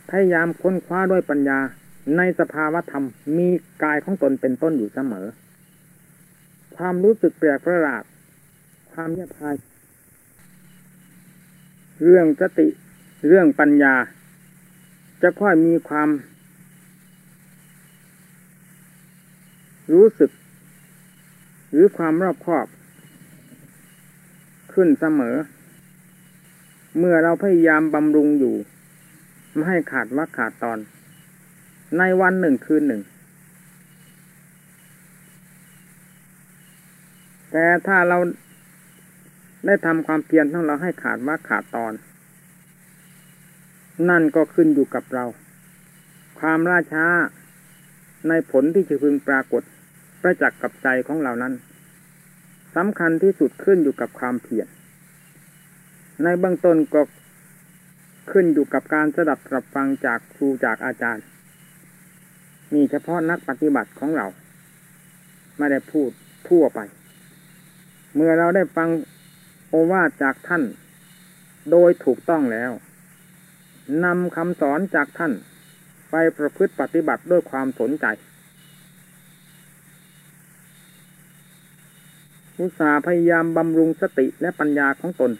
พยายามค้นคว้าด้วยปัญญา ในสภาวะธรรมมีกายของตนเป็นต้นอยู่เสมอ ความรู้สึกแปลกประหลาด ความเยียบพาย เรื่องสติ เรื่องปัญญา จะค่อยมีความ รู้สึก หรือความรอบคอบ ขึ้นเสมอ เมื่อเราพยายามบำรุงอยู่ ไม่ให้ขาดวักขาดตอน ในวันหนึ่งคืนหนึ่ง แต่ถ้าเราได้ทำความเพียรทั้งเราให้ขาดวักขาดตอน นั่นก็ขึ้นอยู่กับเรา ความล่าช้าในผลที่จะพึงปรากฏประจักษ์กับใจของเรานั้นสำคัญที่สุดขึ้นอยู่กับความเพียรในเบื้องต้นก็ขึ้นอยู่กับการสดับรับฟังจากครูจากอาจารย์ มีเฉพาะนักปฏิบัติของเรา ไม่ได้พูดทั่วไป เมื่อเราได้ฟังโอวาทจากท่าน โดยถูกต้องแล้ว นำคำสอนจากท่าน ไปประพฤติปฏิบัติด้วยความสนใจอุตสาพยายามบำรุงสติและปัญญาของตน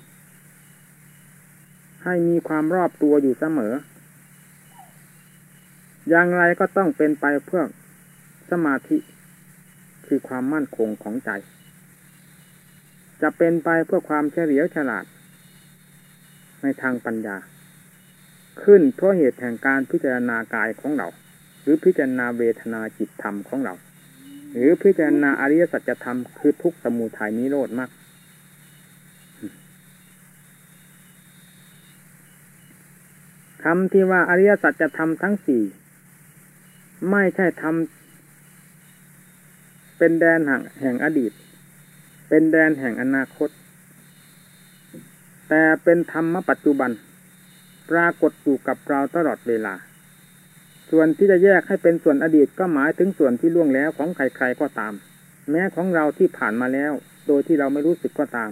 ให้มีความรอบตัวอยู่เสมอ อย่างไรก็ต้องเป็นไปเพื่อสมาธิคือความมั่นคงของใจ จะเป็นไปเพื่อความเฉลียวฉลาด ในทางปัญญา ขึ้นเพราะเหตุแห่งการพิจารณากายของเรา หรือพิจารณาเวทนาจิตธรรมของเรา หรือพิจารณาอริยสัจธรรมคือทุกสมุทัยนิโรธมากคำที่ว่าอริยสัจธรรมทั้งสี่ไม่ใช่ทำเป็นแดนห่งแห่งอดีต เป็นแดนแห่งอนาคต แต่เป็นธรรมปัจจุบัน ปรากฏอยู่กับเราตลอดเวลา ส่วนที่จะแยกให้เป็นส่วนอดีตก็หมายถึงส่วนที่ล่วงแล้วของใครๆก็ตาม แม้ของเราที่ผ่านมาแล้ว โดยที่เราไม่รู้สึกก็ตาม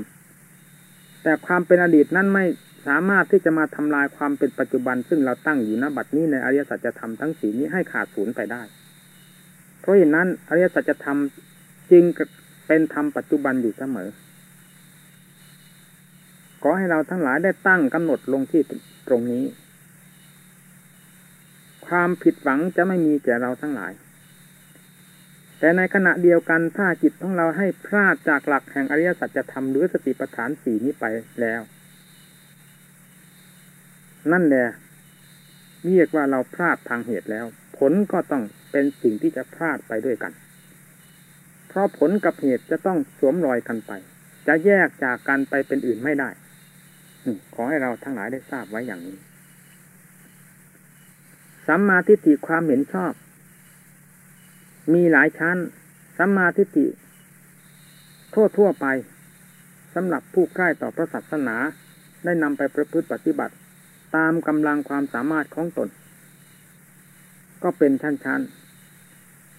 แต่ความเป็นอดีตนั้นไม่สามารถที่จะมาทำลายความเป็นปัจจุบัน ซึ่งเราตั้งอยู่ณบัดนี้ในอริยสัจธรรมทั้งสีนี้ให้ขาดสูญไปได้ เพราะเหตุนั้นอริยสัจธรรมจึงเป็นธรรมปัจจุบันอยู่เสมอ ขอให้เราทั้งหลายได้ตั้งกำหนดลงที่ ตรงนี้ ความผิดหวังจะไม่มีแก่เราทั้งหลาย แต่ในขณะเดียวกันถ้าจิตของเราให้พลาดจากหลักแห่งอริยสัจธรรมหรือสติปัฏฐานสี่นี้ไปแล้ว นั่นแหละเรียกว่าเราพลาดทางเหตุแล้ว ผลก็ต้องเป็นสิ่งที่จะพลาดไปด้วยกัน เพราะผลกับเหตุจะต้องสวมรอยกันไป จะแยกจากกันไปเป็นอื่นไม่ได้ ขอให้เราทั้งหลายได้ทราบไว้อย่างนี้ สัมมาทิฏฐิความเห็นชอบ มีหลายชั้น สัมมาทิฏฐิทั่วทั่วไปสำหรับผู้ใกล้ต่อพระศาสนาได้นำไปประพฤติปฏิบัติ ตามกำลังความสามารถของตน ก็เป็นชั้น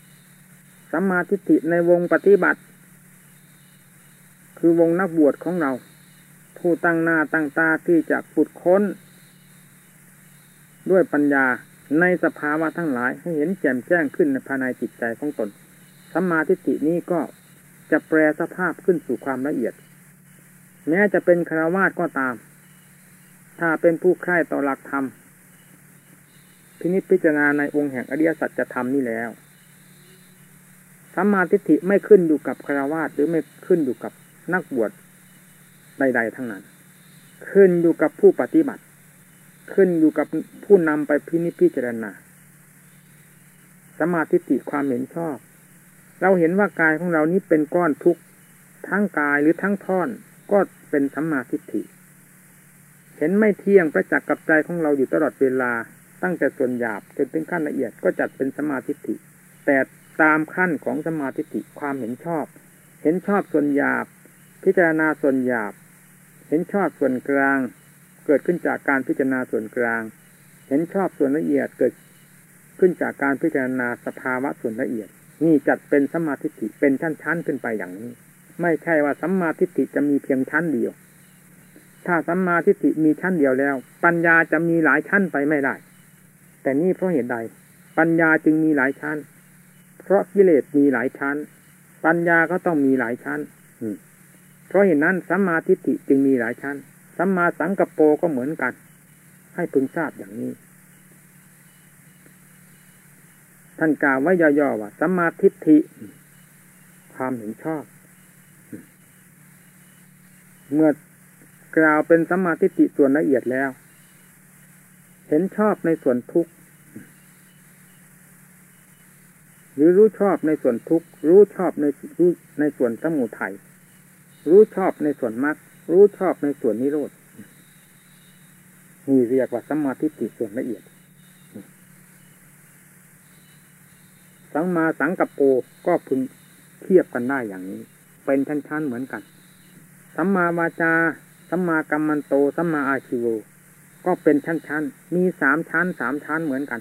ๆสัมมาทิฏฐิในวงปฏิบัติ คือวงนักบวชของเรา ผู้ตั้งหน้าตั้งตาที่จะขุดค้น ด้วยปัญญาในสภาวะทั้งหลายให้เห็นแจ่มแจ้งขึ้นในภายในจิตใจของตนสัมมาทิฏฐินี้ก็จะแปลสภาพขึ้นสู่ความละเอียด แม้จะเป็นคาวาสก็ตาม ถ้าเป็นผู้ใคร่ต่อหลักธรรมพินิจพิจารณาในองค์แห่งอริยสัจธรรมนี่แล้วสัมมาทิฏฐิไม่ขึ้นอยู่กับคาวาสหรือไม่ขึ้นอยู่กับนักบวช ใด ๆ ทั้งนั้น ขึ้นอยู่กับผู้ปฏิบัติ ขึ้นอยู่กับผู้นำไปพินิจพิจารณาสมาธิติความเห็นชอบ เราเห็นว่ากายของเรานี้เป็นก้อนทุกทั้งกายหรือทั้งท่อนก็เป็นสัมมาทิฏฐิ เห็นไม่เที่ยงประจักษ์กับใจของเราอยู่ตลอดเวลา ตั้งแต่ส่วนหยาบจนถึงขั้นละเอียดก็จัดเป็นสมาธิฏฐิแต่ตามขั้นของสมาธิฏฐิความเห็นชอบ เห็นชอบส่วนหยาบ พิจารณาส่วนหยาบ เห็นชอบส่วนกลางเกิดขึ้นจากการพิจารณาส่วนกลาง เห็นชอบส่วนละเอียดเกิดขึ้นจากการพิจารณาสภาวะส่วนละเอียด นี่จัดเป็นสัมมาทิฏฐิเป็นชั้นๆขึ้นไปอย่างนี้ ไม่ใช่ว่าสัมมาทิฏฐิจะมีเพียงชั้นเดียว ถ้าสัมมาทิฏฐิมีชั้นเดียวแล้ว ปัญญาจะมีหลายชั้นไปไม่ได้ แต่นี่เพราะเหตุใด ปัญญาจึงมีหลายชั้น เพราะกิเลสมีหลายชั้น ปัญญาก็ต้องมีหลายชั้น เพราะเหตุนั้นสัมมาทิฏฐิจึงมีหลายชั้นสัมมาสังกัปโปก็เหมือนกัน ให้พึงทราบอย่างนี้ ท่านกล่าวไว้ย่อๆว่าสัมมาทิฏฐิ ความเห็นชอบ เมื่อกล่าวเป็นสัมมาทิฏฐิส่วนละเอียดแล้ว เห็นชอบในส่วนทุกข์หรือรู้ชอบในส่วนทุกข์รู้ชอบในรู้ในส่วนสมุทัย รู้ชอบในส่วนมรรครู้ชอบในส่วนนิโรธนี่เรียกว่าสัมมาทิฏฐิส่วนละเอียด สังมาสังกัปโปก็พึงเทียบกันได้อย่างนี้ เป็นชั้นๆเหมือนกัน สัมมาวาจา สัมมากัมมันโต สัมมาอาชิโว ก็เป็นชั้นๆ มีสามชั้นสามชั้นเหมือนกัน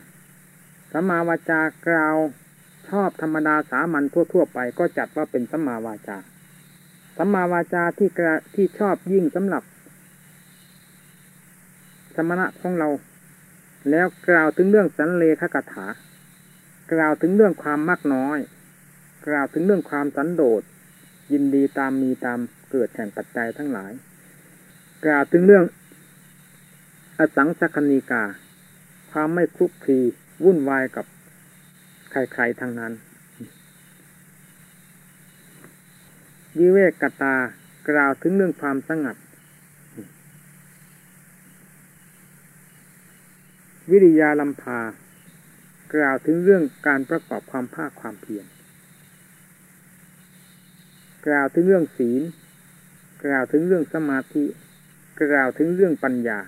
สัมมาวาจากล่าวชอบธรรมดาสามัญทั่วๆไปก็จัดว่าเป็นสัมมาวาจา สัมมาวาจาที่กระที่ชอบยิ่งสำหรับ สมณะของเรา แล้วกล่าวถึงเรื่องสันเลขกถากล่าวถึงเรื่องความมากน้อย กล่าวถึงเรื่องความสันโดษ ยินดีตามมีตามเกิดแห่งปัจจัยทั้งหลาย กล่าวถึงเรื่อง อสังสัคณีกา ความไม่คลุกคลีวุ่นวายกับใครๆทั้งนั้น วิเวกกตากล่าวถึงเรื่องความสงัด วิริยาลัมพากล่าวถึงเรื่องการประกอบความภาคความเพียรกล่าวถึงเรื่องศีล กล่าวถึงเรื่องสมาธิ กล่าวถึงเรื่องปัญญา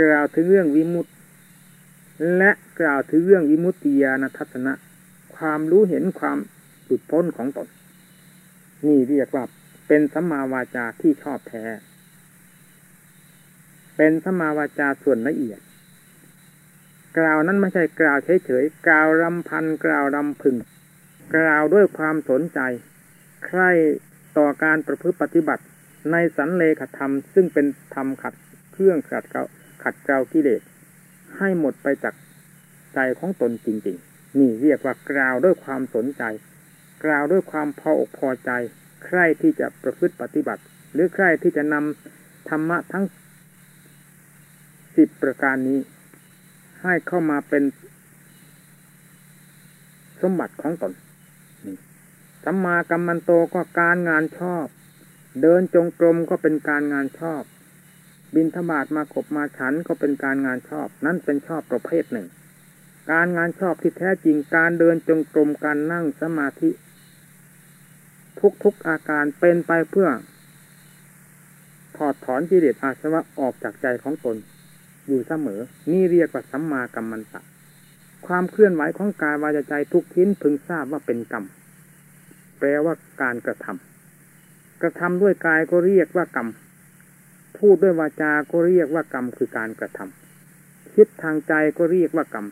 กล่าวถึงเรื่องวิมุตติ และกล่าวถึงเรื่องวิมุตติญาณทัศนะ ความรู้เห็นความหลุดพ้นของตน นี่เรียกว่าเป็นสัมมาวาจาที่ชอบแท้ เป็นสัมมาวาจาส่วนละเอียด กล่าวนั้นไม่ใช่กล่าวเฉยๆ กล่าวรำพัน กล่าวรำพึง กล่าวด้วยความสนใจ ใคร่ต่อการประพฤติปฏิบัติ ในสันเลขธรรม ซึ่งเป็นธรรมขัดเครื่องขัดเกาขัดเกลากิเลส ให้หมดไปจากใจของตนจริง ๆ นี่เรียกว่ากล่าวด้วยความสนใจ กล่าวด้วยความพออกพอใจ ใคร่ที่จะประพฤติปฏิบัติ หรือใคร่ที่จะนำธรรมะทั้งสิบประการนี้ ให้เข้ามาเป็นสมบัติของตนสัมมากัมมันโตก็การงานชอบ เดินจงกรมก็เป็นการงานชอบ บินธบาตมาขบมาฉันก็เป็นการงานชอบ นั่นเป็นชอบประเภทหนึ่ง การงานชอบที่แท้จริงการเดินจงกรมการนั่งสมาธิ ทุกๆอาการเป็นไปเพื่อ ถอดถอนกิเลสอาสวะออกจากใจของตน อยู่เสมอ นี่เรียกว่าสัมมากัมมันตะ ความเคลื่อนไหวของกายวาจาใจทุกทิ้นพึงทราบว่าเป็นกรรม แปลว่าการกระทำกระทำด้วยกายก็เรียกว่ากรรม พูดด้วยวาจา ก็เรียกว่ากรรมคือการกระทำคิดทางใจก็เรียกว่ากรรม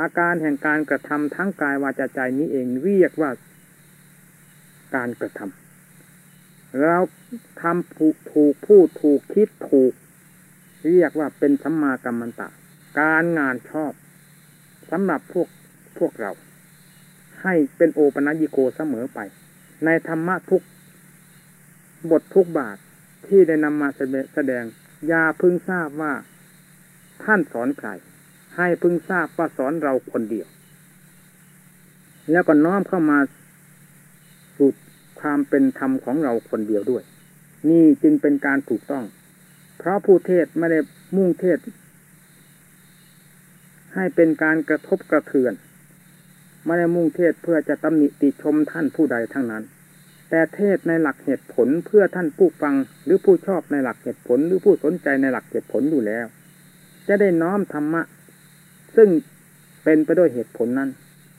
อาการแห่งการกระทำทั้งกายวาจาใจนี้เองเรียกว่า การกระทำเราทำถูกถูกพูดถูกคิดถูก เรียกว่าเป็นสัมมากัมมันตะ การงานชอบสำหรับพวกพวกเรา ให้เป็นโอปัญิโกเสมอไป ในธรรมะทุกบททุกบาทที่ได้นำมาแสดงอย่าพึงทราบว่าท่านสอนใคร ให้พึงทราบว่าสอนเราคนเดียว แล้วก็น้อมเข้ามา สู่ความเป็นธรรมของเราคนเดียวด้วย นี่จึงเป็นการถูกต้อง เพราะผู้เทศไม่ได้มุ่งเทศ ให้เป็นการกระทบกระเทือน ไม่ได้มุ่งเทศเพื่อจะตำหนิติชมท่านผู้ใดทั้งนั้น แต่เทศในหลักเหตุผลเพื่อท่านผู้ฟังหรือผู้ชอบในหลักเหตุผล หรือผู้สนใจในหลักเหตุผลอยู่แล้ว จะได้น้อมธรรมะ ซึ่งเป็นไปด้วยเหตุผลนั้น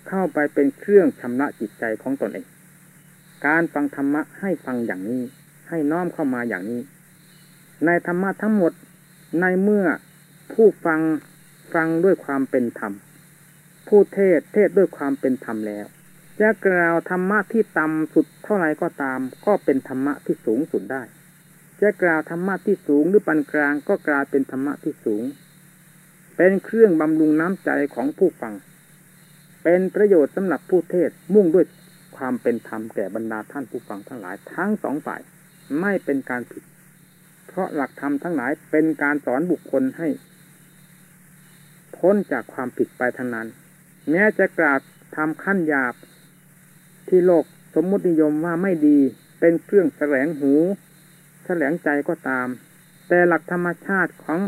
เข้าไปเป็นเครื่องชำระจิตใจของตนเอง การฟังธรรมะให้ฟังอย่างนี้ ให้น้อมเข้ามาอย่างนี้ ในธรรมะทั้งหมดในเมื่อผู้ฟังฟังด้วยความเป็นธรรม ผู้เทศเทศด้วยความเป็นธรรมแล้วจะกล่าวธรรมะที่ต่ำสุดเท่าไรก็ตาม ก็เป็นธรรมะที่สูงสุดได้จะกล่าวธรรมะที่สูงหรือปานกลางก็กลายเป็นธรรมะที่สูง เป็นเครื่องบำรุงน้ำใจของผู้ฟัง เป็นประโยชน์สำหรับผู้เทศมุ่งด้วย ความเป็นธรรมแก่บรรดาท่านผู้ฟังทั้งหลาย ทั้งสองฝ่ายไม่เป็นการผิด เพราะหลักธรรมทั้งหลายเป็นการสอนบุคคลให้ พ้นจากความผิดไปทั้งนั้น แม้จะกราบทำขั้นหยาบที่โลกสมมุตินิยมว่าไม่ดีเป็นเครื่องแสลงหู แสลงใจก็ตาม แต่หลักธรรมชาติของ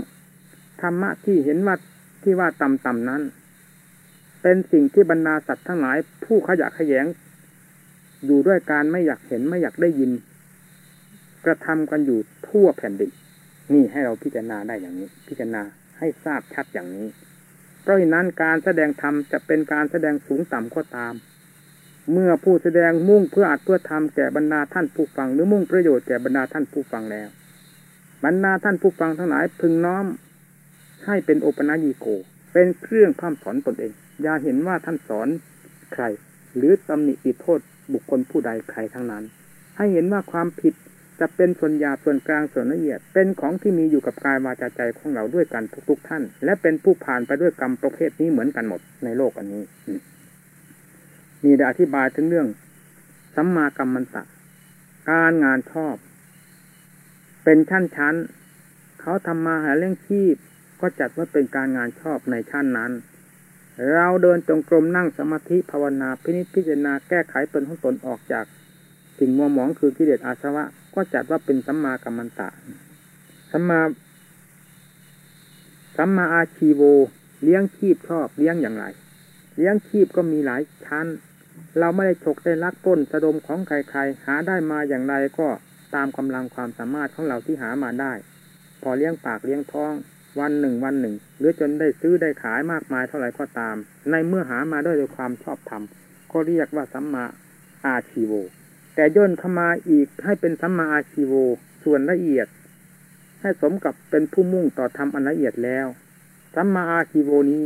ธรรมะที่เห็นว่าที่ว่าต่ำๆนั้น เป็นสิ่งที่บรรดาสัตว์ทั้งหลายผู้ขยะขยง อยู่ด้วยการไม่อยากเห็นไม่อยากได้ยิน กระทำกันอยู่ทั่วแผ่นดินนี่ให้เราพิจารณาได้อย่างนี้ พิจารณาให้ทราบชัดอย่างนี้ เพราะฉะนั้นการแสดงธรรมจะเป็นการแสดงสูงต่ำก็ตาม เมื่อผู้แสดงมุ่งเพื่ออัดเพื่อทำแก่บรรดาท่านผู้ฟัง หรือมุ่งประโยชน์แก่บรรดาท่านผู้ฟังแล้ว บรรดาท่านผู้ฟังทั้งหลายพึงน้อม ให้เป็นโอปนายีโก เป็นเครื่องพร่ำสอนตนเอง อย่าเห็นว่าท่านสอนใคร หรือตำหนิติโทษ บุคคลผู้ใดใครทั้งนั้น ให้เห็นว่าความผิดจะเป็นส่วนหยาบส่วนกลางส่วนละเอียด เป็นของที่มีอยู่กับกายวาจาใจของเราด้วยกันทุก ๆ ท่าน และเป็นผู้ผ่านไปด้วยกรรมประเภทนี้เหมือนกันหมดในโลกอันนี้มีได้อธิบายถึงเรื่องสัมมากรรมมันตะ การงานชอบ เป็นชั้นๆเขาทำมาหาเรื่องชีพ ก็จัดว่าเป็นการงานชอบในชั้นนั้น เราเดินจงกรมนั่งสมาธิภาวนาพินิจพิจารณาแก้ไขตนของตนออกจาก สิ่งมัวหมองคือกิเลสอาสวะ ก็จัดว่าเป็นสัมมากัมมันตะสัมมาสัมมาอาชีโว เลี้ยงชีพชอบเลี้ยงอย่างไร เลี้ยงชีพก็มีหลายชั้น เราไม่ได้ฉกได้ลักป้นสะดมของใครๆ หาได้มาอย่างไรก็ตามกำลังความสามารถของเราที่หามาได้ พอเลี้ยงปากเลี้ยงท้อง วันหนึ่งวันหนึ่ง หรือจนได้ซื้อได้ขายมากมายเท่าไหร่ก็ตาม ในเมื่อหามาด้วยด้วยความชอบธรรมก็เรียกว่าสัมมาอาชีโว แต่ย่นเข้ามาอีกให้เป็นสัมมาอาชีโว ส่วนละเอียด ให้สมกับเป็นผู้มุ่งต่อธรรมอันละเอียดแล้วสัมมาอาชีโวนี้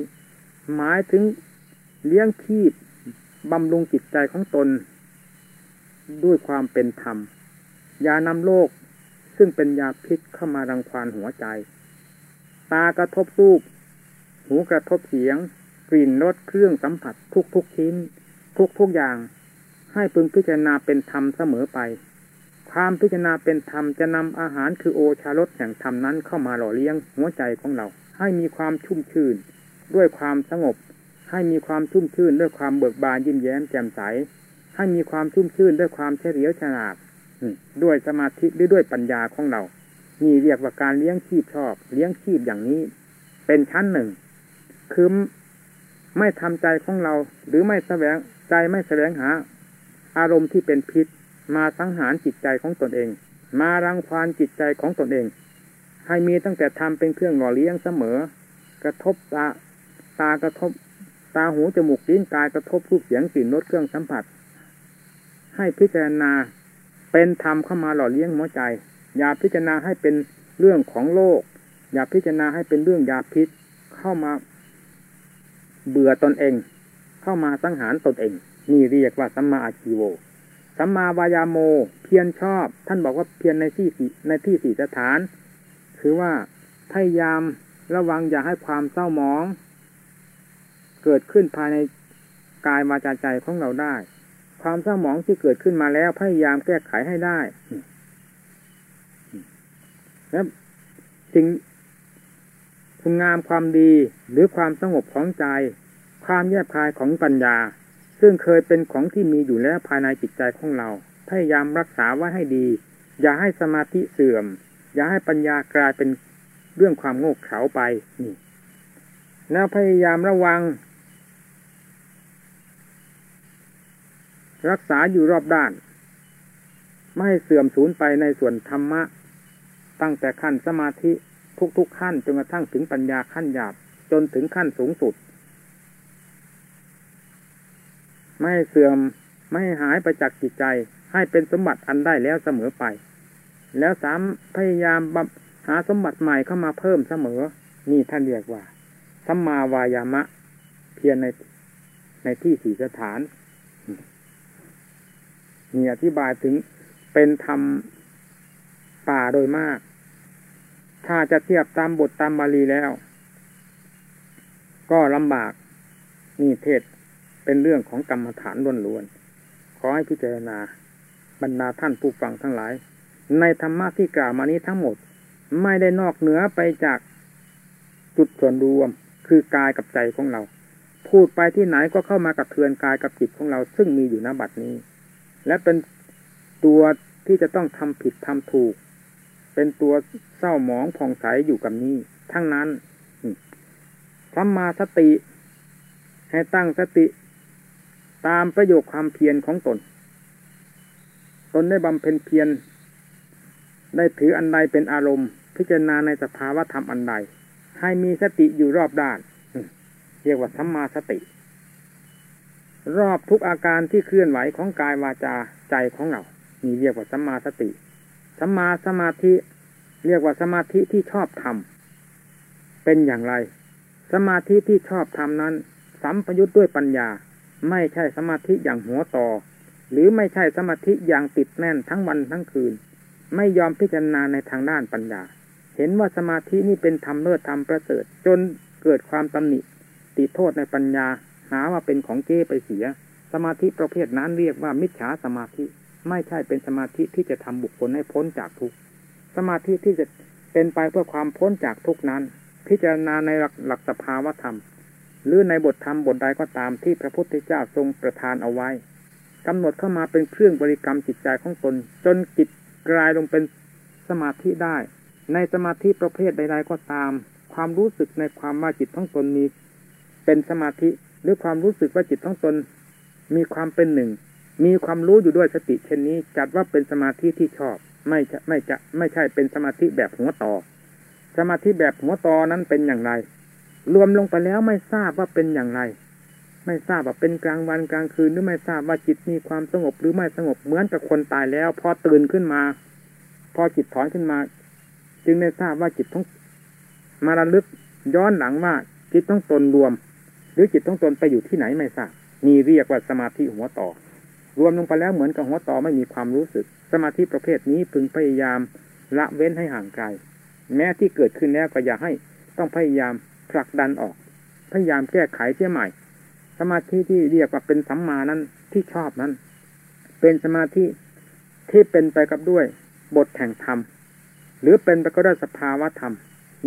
หมายถึงเลี้ยงชีพบำรุงจิตใจของตน ด้วยความเป็นธรรมยานำโลกซึ่งเป็นยาพิษเข้ามารังควานหัวใจ ตากระทบรูป หูกระทบเสียง กลิ่นรสเครื่องสัมผัสทุกทุกชิ้น ทุกทุกอย่าง ให้พึงพิจารณาเป็นธรรมเสมอไป ความพิจารณาเป็นธรรมจะนำอาหารคือโอชารสแห่งธรรมนั้นเข้ามาหล่อเลี้ยงหัวใจของเรา ให้มีความชุ่มชื่น ด้วยความสงบ ให้มีความชุ่มชื่นด้วยความเบิกบานยิ้มแย้มแจ่มใส ให้มีความชุ่มชื่นด้วยความเฉลียวฉลาดด้วยสมาธิหรือด้วยปัญญาของเรา นี่เรียกว่าการเลี้ยงชีพชอบ เลี้ยงชีพอย่างนี้ เป็นชั้นหนึ่ง คือไม่ทำใจของเรา หรือไม่แสวงใจไม่แสวงหา อารมณ์ที่เป็นพิษ มาสังหารจิตใจของตนเอง มารังควานจิตใจของตนเอง ให้มีตั้งแต่ทำเป็นเครื่องหล่อเลี้ยงเสมอ กระทบตาตากระทบ ตาหูจมูกลิ้นกายกระทบรูปเสียงกลิ่นรสเครื่องสัมผัส ให้พิจารณาเป็นธรรมเข้ามาหล่อเลี้ยงหัวใจ อย่าพิจารณาให้เป็นเรื่องของโลก อย่าพิจารณาให้เป็นเรื่องยาพิษเข้ามาเบื่อตนเอง เข้ามาสังหารตนเองนี่เรียกว่าสัมมาอาชีโวสัมมาวายาโมเพียรชอบ ท่านบอกว่าเพียรในที่ในที่สี่สถาน คือว่าพยายามระวังอย่าให้ความเศร้าหมอง เกิดขึ้นภายในกายวาจาใจของเราได้ ความเศร้าหมองที่เกิดขึ้นมาแล้วพยายามแก้ไขให้ได้ แล้วสิ่งคุณงามความดีหรือความสงบของใจ ความแยบคายของปัญญา ซึ่งเคยเป็นของที่มีอยู่แล้วภายในจิตใจของเรา พยายามรักษาไว้ให้ดี อย่าให้สมาธิเสื่อม อย่าให้ปัญญากลายเป็นเรื่องความโง่เขลาไปนี่แล้วพยายามระวัง รักษาอยู่รอบด้าน ไม่ให้เสื่อมสูญไปในส่วนธรรมะ ตั้งแต่ขั้นสมาธิทุกๆขั้นจนกระทั่งถึงปัญญาขั้นหยาบจนถึงขั้นสูงสุด ไม่เสื่อมไม่ให้หายไปจากจิตใจ ให้เป็นสมบัติอันได้แล้วเสมอไป แล้วสามพยายามหาสมบัติใหม่เข้ามาเพิ่มเสมอ นี่ท่านเรียกว่าสัมมาวายามะ เพียรในในที่สี่สถานนี่อธิบายถึงเป็นธรรมป่าโดยมาก ถ้าจะเทียบตามบทตามบาลีแล้ว ก็ลำบากนี่เทศเป็นเรื่องของกรรมฐานล้วนๆขอให้พิจารณาบรรดาท่านผู้ฟังทั้งหลาย ในธรรมะที่กล่าวมานี้ทั้งหมด ไม่ได้นอกเหนือไปจากจุดส่วนรวมคือกายกับใจของเรา พูดไปที่ไหนก็เข้ามากับเทือนกายกับจิตของเราซึ่งมีอยู่ณบัดนี้ และเป็นตัวที่จะต้องทำผิดทำถูก เป็นตัวเศร้าหมองผ่องใสอยู่กับนี้ ทั้งนั้นสัมมาสติ ให้ตั้งสติ ตามประโยคความเพียรของตน ตนได้บำเพ็ญเพียรได้ถืออันใดเป็นอารมณ์ พิจารณาในสภาวะธรรมอันใด ให้มีสติอยู่รอบด้าน เรียกว่าสัมมาสติ รอบทุกอาการที่เคลื่อนไหวของกายวาจาใจของเรานี่เรียกว่าสัมมาสติ สมาสมาธิ เรียกว่าสมาธิที่ชอบทำเป็นอย่างไร สมาธิที่ชอบทำนั้น สัมปยุทธ์ด้วยปัญญา ไม่ใช่สมาธิอย่างหัวต่อ หรือไม่ใช่สมาธิอย่างติดแน่นทั้งวันทั้งคืน ไม่ยอมพิจารณาในทางด้านปัญญา เห็นว่าสมาธินี่เป็นธรรมเลิศธรรมประเสริฐจนเกิดความตำหนิติโทษในปัญญาหาว่าเป็นของเก้ไปเสีย สมาธิประเภทนั้นเรียกว่ามิจฉาสมาธิ ไม่ใช่เป็นสมาธิที่จะทำบุคคลให้พ้นจากทุกข์สมาธิที่จะเป็นไปเพื่อความพ้นจากทุกข์นั้น พิจารณาในหลักหลักสภาวธรรม หรือในบทธรรมบทใดก็ตามที่พระพุทธเจ้าทรงประทานเอาไว้กำหนดเข้ามาเป็นเครื่องบริกรรมจิตใจของตน จนจิตกลายลงเป็นสมาธิได้ ในสมาธิประเภทใด ๆ ก็ตาม ความรู้สึกในความว่าจิตทั้งตนมีเป็นสมาธิหรือความรู้สึกว่าจิตทั้งตนมีความเป็นหนึ่ง มีความรู้อยู่ด้วยสติเช่นนี้ จัดว่าเป็นสมาธิที่ชอบ ไม่จะไม่จะไม่ใช่เป็นสมาธิแบบหัวต่อ สมาธิแบบหัวต่อนั้นเป็นอย่างไร รวมลงไปแล้วไม่ทราบว่าเป็นอย่างไร ไม่ทราบว่าเป็นกลางวันกลางคืนหรือไม่ทราบว่าจิตมีความสงบหรือไม่สงบเหมือนกับคนตายแล้ว พอตื่นขึ้นมา พอจิตถอนขึ้นมา จึงได้ทราบว่าจิตต้องมาระลึกย้อนหลังว่าจิตต้องตนรวม หรือจิตต้องตนไปอยู่ที่ไหนไม่ทราบนี่เรียกว่าสมาธิหัวต่อ รวมลงไปแล้วเหมือนกับหัวต่อไม่มีความรู้สึก สมาธิประเภทนี้พึงพยายามละเว้นให้ห่างไกล แม้ที่เกิดขึ้นแล้วก็อย่าให้ต้องพยายามผลักดันออก พยายามแก้ไขเสียใหม่ สมาธิที่เรียกว่าเป็นสัมมานั้นที่ชอบนั้น เป็นสมาธิที่เป็นไปกับด้วยบทแห่งธรรม หรือเป็นไปก็ด้วยสภาวะธรรม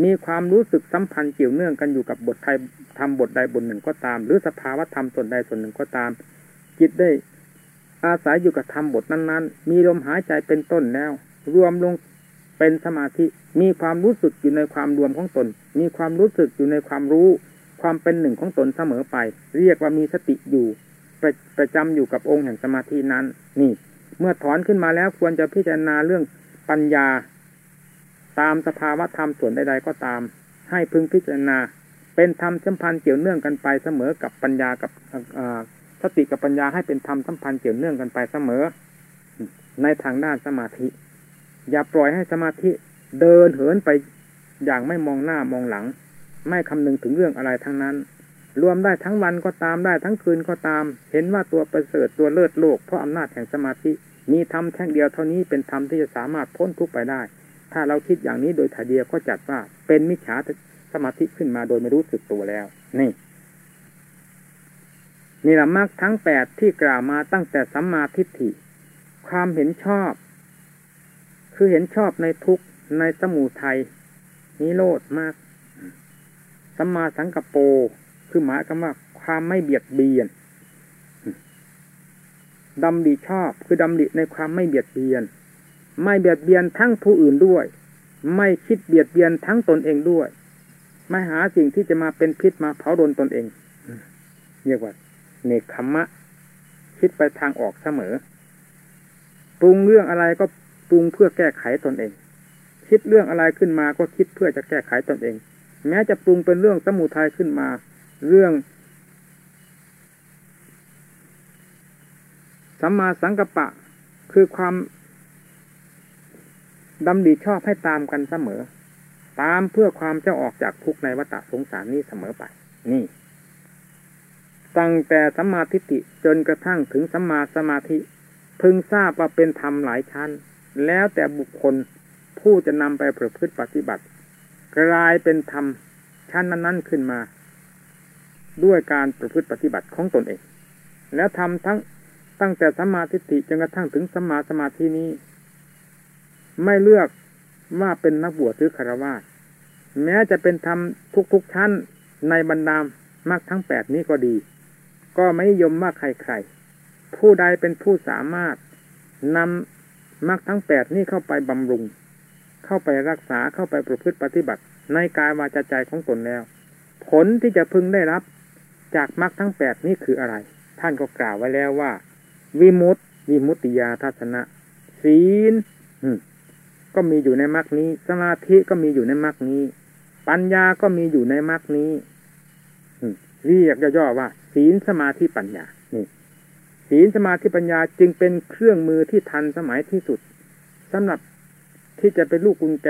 มีความรู้สึกสัมพันธ์เกี่ยวเนื่องกันอยู่กับบทไทยธรรมบทใดบทหนึ่งก็ตาม หรือสภาวะธรรมส่วนใดส่วนหนึ่งก็ตาม จิตได้ อาศัยอยู่กับธรรมบทนั้น ๆ มีลมหายใจเป็นต้นแล้ว รวมลงเป็นสมาธิมีความรู้สึกอยู่ในความรวมของตน มีความรู้สึกอยู่ในความรู้ ความเป็นหนึ่งของตนเสมอไป เรียกว่ามีสติอยู่ประประจำอยู่กับองค์แห่งสมาธินั้น นี่ เมื่อถอนขึ้นมาแล้วควรจะพิจารณาเรื่องปัญญา ตามสภาวะธรรมส่วนใด ๆ ก็ตาม ให้พึงพิจารณาเเป็นธรรมสัมพันธ์เกี่ยวเนื่องกันไปเสมอกับปัญญากับ สติกับปัญญาให้เป็นธรรมสัมพันธ์เกี่ยวเนื่องกันไปเสมอ ในทางด้านสมาธิ อย่าปล่อยให้สมาธิเดินเหินไปอย่างไม่มองหน้ามองหลัง ไม่คำนึงถึงเรื่องอะไรทั้งนั้น รวมได้ทั้งวันก็ตามได้ทั้งคืนก็ตาม เห็นว่าตัวประเสริฐตัวเลิศโลกเพราะอำนาจแห่งสมาธิ มีธรรมแท่งเดียวเท่านี้เป็นธรรมที่จะสามารถพ้นทุกข์ไปได้ ถ้าเราคิดอย่างนี้โดยถ่ายเดียวก็จัดว่าเป็นมิจฉาสมาธิขึ้นมาโดยไม่รู้สึกตัวแล้ว นี่ นี่ละมรรคทั้งแปดที่กล่าวมาตั้งแต่สัมมาทิฏฐิ ความเห็นชอบ คือเห็นชอบในทุกในสมุทัยนิโรธมากสัมมาสังกปรคือหมายคำว่าความไม่เบียดเบียนดำดิชอบคือดำดิในความไม่เบียดเบียน ไม่เบียดเบียนทั้งผู้อื่นด้วย ไม่คิดเบียดเบียนทั้งตนเองด้วย ไม่หาสิ่งที่จะมาเป็นพิษมาเผาโดนตนเองเรียกว่า เนคขมะ คิดไปทางออกเสมอ ปรุงเรื่องอะไรก็ปรุงเพื่อแก้ไขตนเอง คิดเรื่องอะไรขึ้นมาก็คิดเพื่อจะแก้ไขตนเอง แม้จะปรุงเป็นเรื่องสมุทัยขึ้นมา เรื่องสัมมาสังกัปปะคือความดำดีชอบให้ตามกันเสมอ ตามเพื่อความจะออกจากทุกข์ในวัฏสงสารนี้เสมอไป นี่ ตั้งแต่สัมมาทิฏฐิจนกระทั่งถึงสัมมาสมาธิ พึงทราบว่าเป็นธรรมหลายชั้น แล้วแต่บุคคลผู้จะนำไปประพฤติปฏิบัติ กลายเป็นธรรมชั้นนั้นๆขึ้นมา ด้วยการประพฤติปฏิบัติของตนเอง แล้วทำทั้งตั้งแต่สัมมาทิฏฐิจนกระทั่งถึงสัมมาสมาธินี้ ไม่เลือกว่าเป็นนักบวชหรือคารวะแม้จะเป็นธรรมทุกๆชั้นในบรรดามรรคทั้งแปดนี้ก็ดี ก็ไม่นิยมว่าใครๆ ผู้ใดเป็นผู้สามารถนำมรรคทั้งแปดนี้เข้าไปบำรุง เข้าไปรักษาเข้าไปประพฤติปฏิบัติ ในกายวาจาใจของตนแล้ว ผลที่จะพึงได้รับจากมรรคทั้งแปดนี้คืออะไร ท่านก็กล่าวไว้แล้วว่า วิมุตติวิมุตติยาทัศนะ ศีลก็มีอยู่ในมรรคนี้ สมาธิก็มีอยู่ในมรรคนี้ ปัญญาก็มีอยู่ในมรรคนี้ เรียกย่อๆว่า ศีลสมาธิปัญญานี่ศีลสมาธิปัญญาจึงเป็นเครื่องมือที่ทันสมัยที่สุดสำหรับที่จะเป็นลูกกุญแจ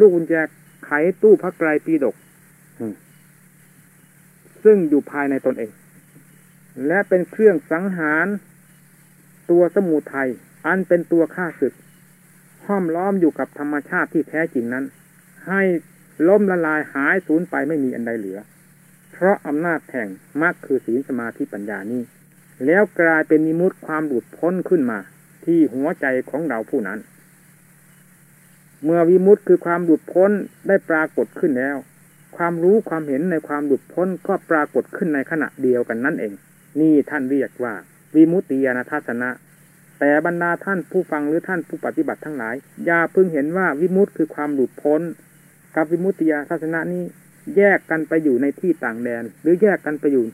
ลูกกุญแจไขตู้พระไกรปีดกซึ่งอยู่ภายในตนเอง และเป็นเครื่องสังหาร ตัวสมุทัยอันเป็นตัวฆ่าศึก ห้อมล้อมอยู่กับธรรมชาติที่แท้จริงนั้น ให้ล้มละลายหายสูญไปไม่มีอันใดเหลือ เพราะอำนาจแห่งมรรคคือศีลสมาธิปัญญานี้ แล้วกลายเป็นนิมุตความหลุดพ้นขึ้นมา ที่หัวใจของเราผู้นั้น เมื่อวิมุตคือความหลุดพ้นได้ปรากฏขึ้นแล้ว ความรู้ความเห็นในความหลุดพ้นก็ปรากฏขึ้นในขณะเดียวกันนั่นเอง นี่ท่านเรียกว่า วิมุตติยานทัศนะแต่บรรดาท่านผู้ฟังหรือท่านผู้ปฏิบัติทั้งหลาย อย่าเพิ่งเห็นว่าวิมุตติคือความหลุดพ้น กับวิมุตติยาทัศนะนี้ แยกกันไปอยู่ในที่ต่างแดน หรือแยกกันไปอยู่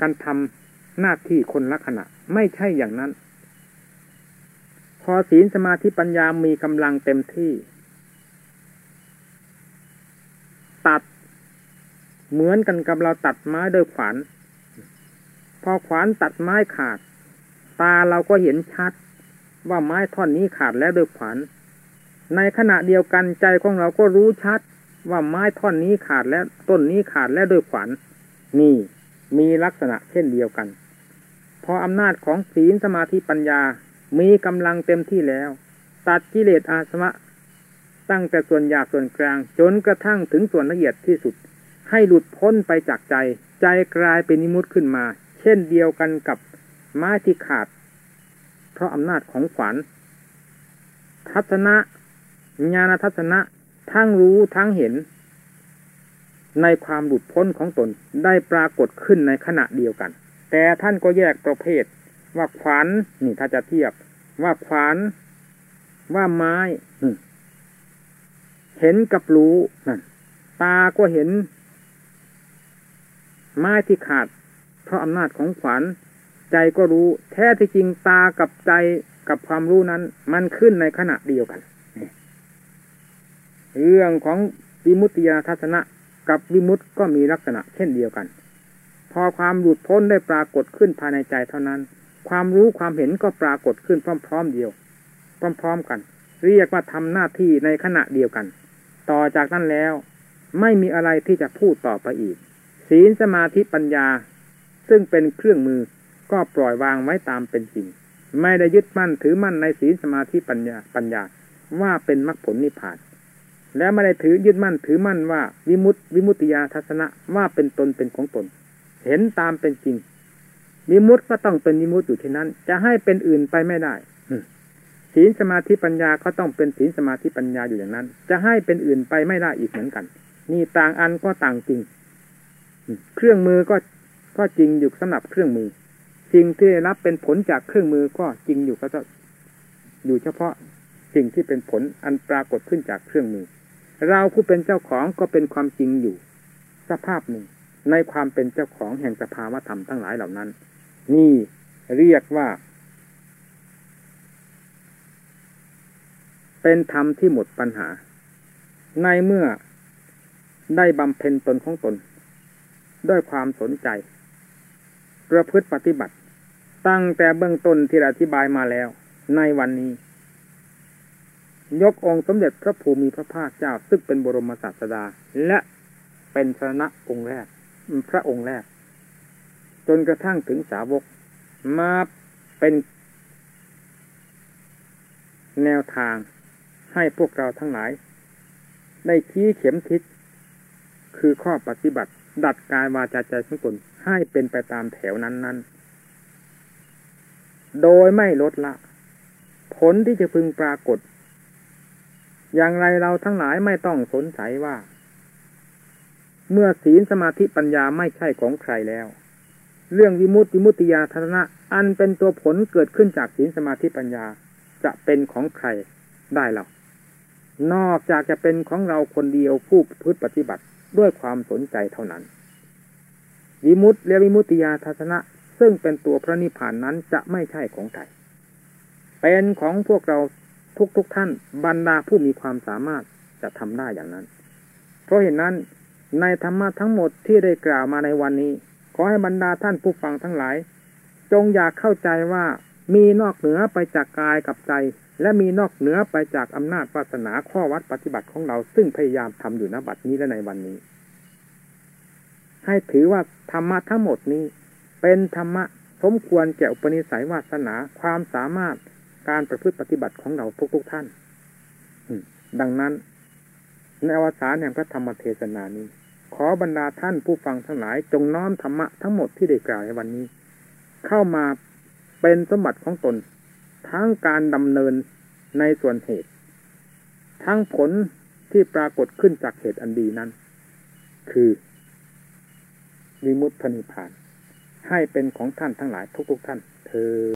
การทำหน้าที่คนละขณะ ไม่ใช่อย่างนั้น พอศีลสมาธิปัญญามีกำลังเต็มที่ ตัดเหมือนกันกับเราตัดไม้ด้วยขวาน พอขวานตัดไม้ขาด ตาเราก็เห็นชัด ว่าไม้ท่อนนี้ขาดแล้วด้วยขวานในขณะเดียวกันใจของเราก็รู้ชัด ว่าไม้ท่อนนี้ขาดแล้วต้นนี้ขาดแล้วด้วยขวานนี่มีลักษณะเช่นเดียวกัน พออำนาจของศีลสมาธิปัญญา มีกำลังเต็มที่แล้ว ตัดกิเลสอาสวะตั้งแต่ส่วนหยาบส่วนกลาง จนกระทั่งถึงส่วนละเอียดที่สุด ให้หลุดพ้นไปจากใจ ใจกลายเป็นนิมุติขึ้นมา เช่นเดียวกันกับไม้ที่ขาด เพราะอำนาจของขวัญทัศนะญาณทัศนะ ทั้งรู้ทั้งเห็น ในความหลุดพ้นของตนได้ปรากฏขึ้นในขณะเดียวกัน แต่ท่านก็แยกประเภท ว่าขวัญนี่ถ้าจะเทียบ ว่าขวัญว่าไม้เห็นกับรู้นั่นตาก็เห็น ไม้ที่ขาด เพราะอำนาจของขวัญใจก็รู้ แท้ที่จริงตากับใจกับความรู้นั้น มันขึ้นในขณะเดียวกัน เรื่องของวิมุตติยาทัศนะกับวิมุตต์ก็มีลักษณะเช่นเดียวกัน พอความหลุดพ้นได้ปรากฏขึ้นภายในใจเท่านั้น ความรู้ความเห็นก็ปรากฏขึ้นพร้อม ๆเดียว พร้อม ๆ กัน เรียกว่าทำหน้าที่ในขณะเดียวกัน ต่อจากนั้นแล้ว ไม่มีอะไรที่จะพูดต่อไปอีก ศีลสมาธิปัญญา ซึ่งเป็นเครื่องมือก็ปล่อยวางไว้ตามเป็นจริง ไม่ได้ยึดมั่นถือมั่นในศีลสมาธิปัญญาปัญญาว่าเป็นมรรคผลนิพพาน และไม่ได้ถือยึดมั่นถือมั่นว่าวิมุตติวิมุตติยาทัศนะว่าเป็นตนเป็นของตน เห็นตามเป็นจริงวิมุตติก็ต้องเป็นวิมุตติอยู่ที่นั้น จะให้เป็นอื่นไปไม่ได้ศีลสมาธิปัญญาก็ต้องเป็นศีลสมาธิปัญญาอยู่อย่างนั้น จะให้เป็นอื่นไปไม่ได้อีกเหมือนกัน นี่ต่างอันก็ต่างจริง เครื่องมือก็ก็จริงอยู่สำหรับเครื่องมือสิ่งที่ได้รับเป็นผลจากเครื่องมือก็จริงอยู่ก็จะอยู่เฉพาะสิ่งที่เป็นผลอันปรากฏขึ้นจากเครื่องมือ เราผู้เป็นเจ้าของก็เป็นความจริงอยู่ สภาพหนึ่ง ในความเป็นเจ้าของแห่งสภาวธรรมทั้งหลายเหล่านั้น นี่เรียกว่า เป็นธรรมที่หมดปัญหา ในเมื่อได้บำเพ็ญตนของตน ด้วยความสนใจประพฤติปฏิบัติ ตั้งแต่เบื้องต้นที่อธิบายมาแล้ว ในวันนี้ ยกองค์สมเด็จพระภูมิพระภาคเจ้า ซึ่งเป็นบรมศาสดา และเป็นสนะองค์แรก พระองค์แรก จนกระทั่งถึงสาวก มาเป็นแนวทางให้พวกเราทั้งหลาย ได้ชี้เข็มทิศคือข้อปฏิบัติ ดัดกายวาจาใจของตนให้เป็นไปตามแถวนั้นๆโดยไม่ลดละ ผลที่จะพึงปรากฏ อย่างไรเราทั้งหลายไม่ต้องสนใจว่า เมื่อศีลสมาธิปัญญาไม่ใช่ของใครแล้ว เรื่องวิมุตติมุตติยาธนะ อันเป็นตัวผลเกิดขึ้นจากศีลสมาธิปัญญาจะเป็นของใครได้หรอนอกจากจะเป็นของเราคนเดียวผู้พูดปฏิบัติด้วยความสนใจเท่านั้น วิมุตติและวิมุตติยาทัศนะ ซึ่งเป็นตัวพระนิพพานนั้นจะไม่ใช่ของใครเป็นของพวกเรา ทุกๆทท่าน บรรดาผู้มีความสามารถจะทำได้อย่างนั้น เพราะเห็นนั้นในธรรมะทั้งหมดที่ได้กล่าวมาในวันนี้ ขอให้บรรดาท่านผู้ฟังทั้งหลาย จงอยากเข้าใจว่ามีนอกเหนือไปจากกายกับใจ และมีนอกเหนือไปจากอำนาจวาสนาข้อวัดปฏิบัติของเรา ซึ่งพยายามทำอยู่ณบัดนี้และในวันนี้ ให้ถือว่าธรรมะทั้งหมดนี้ เป็นธรรมะสมควรแก่อุปนิสัยวาสนาความสามารถ การประพฤติปฏิบัติของเราทุกๆทท่านดังนั้น ในอวสานแห่งพระธรรมเทศนานี้ ขอบรรดาท่านผู้ฟังทั้งหลาย จงน้อมธรรมะทั้งหมดที่ได้กล่าวในวันนี้ เข้ามาเป็นสมบัติของตน ทั้งการดำเนินในส่วนเหตุ ทั้งผลที่ปรากฏขึ้นจากเหตุอันดีนั้น คือวิมุตตินิพาน ให้เป็นของท่านทั้งหลายทุกๆท่าน เธอ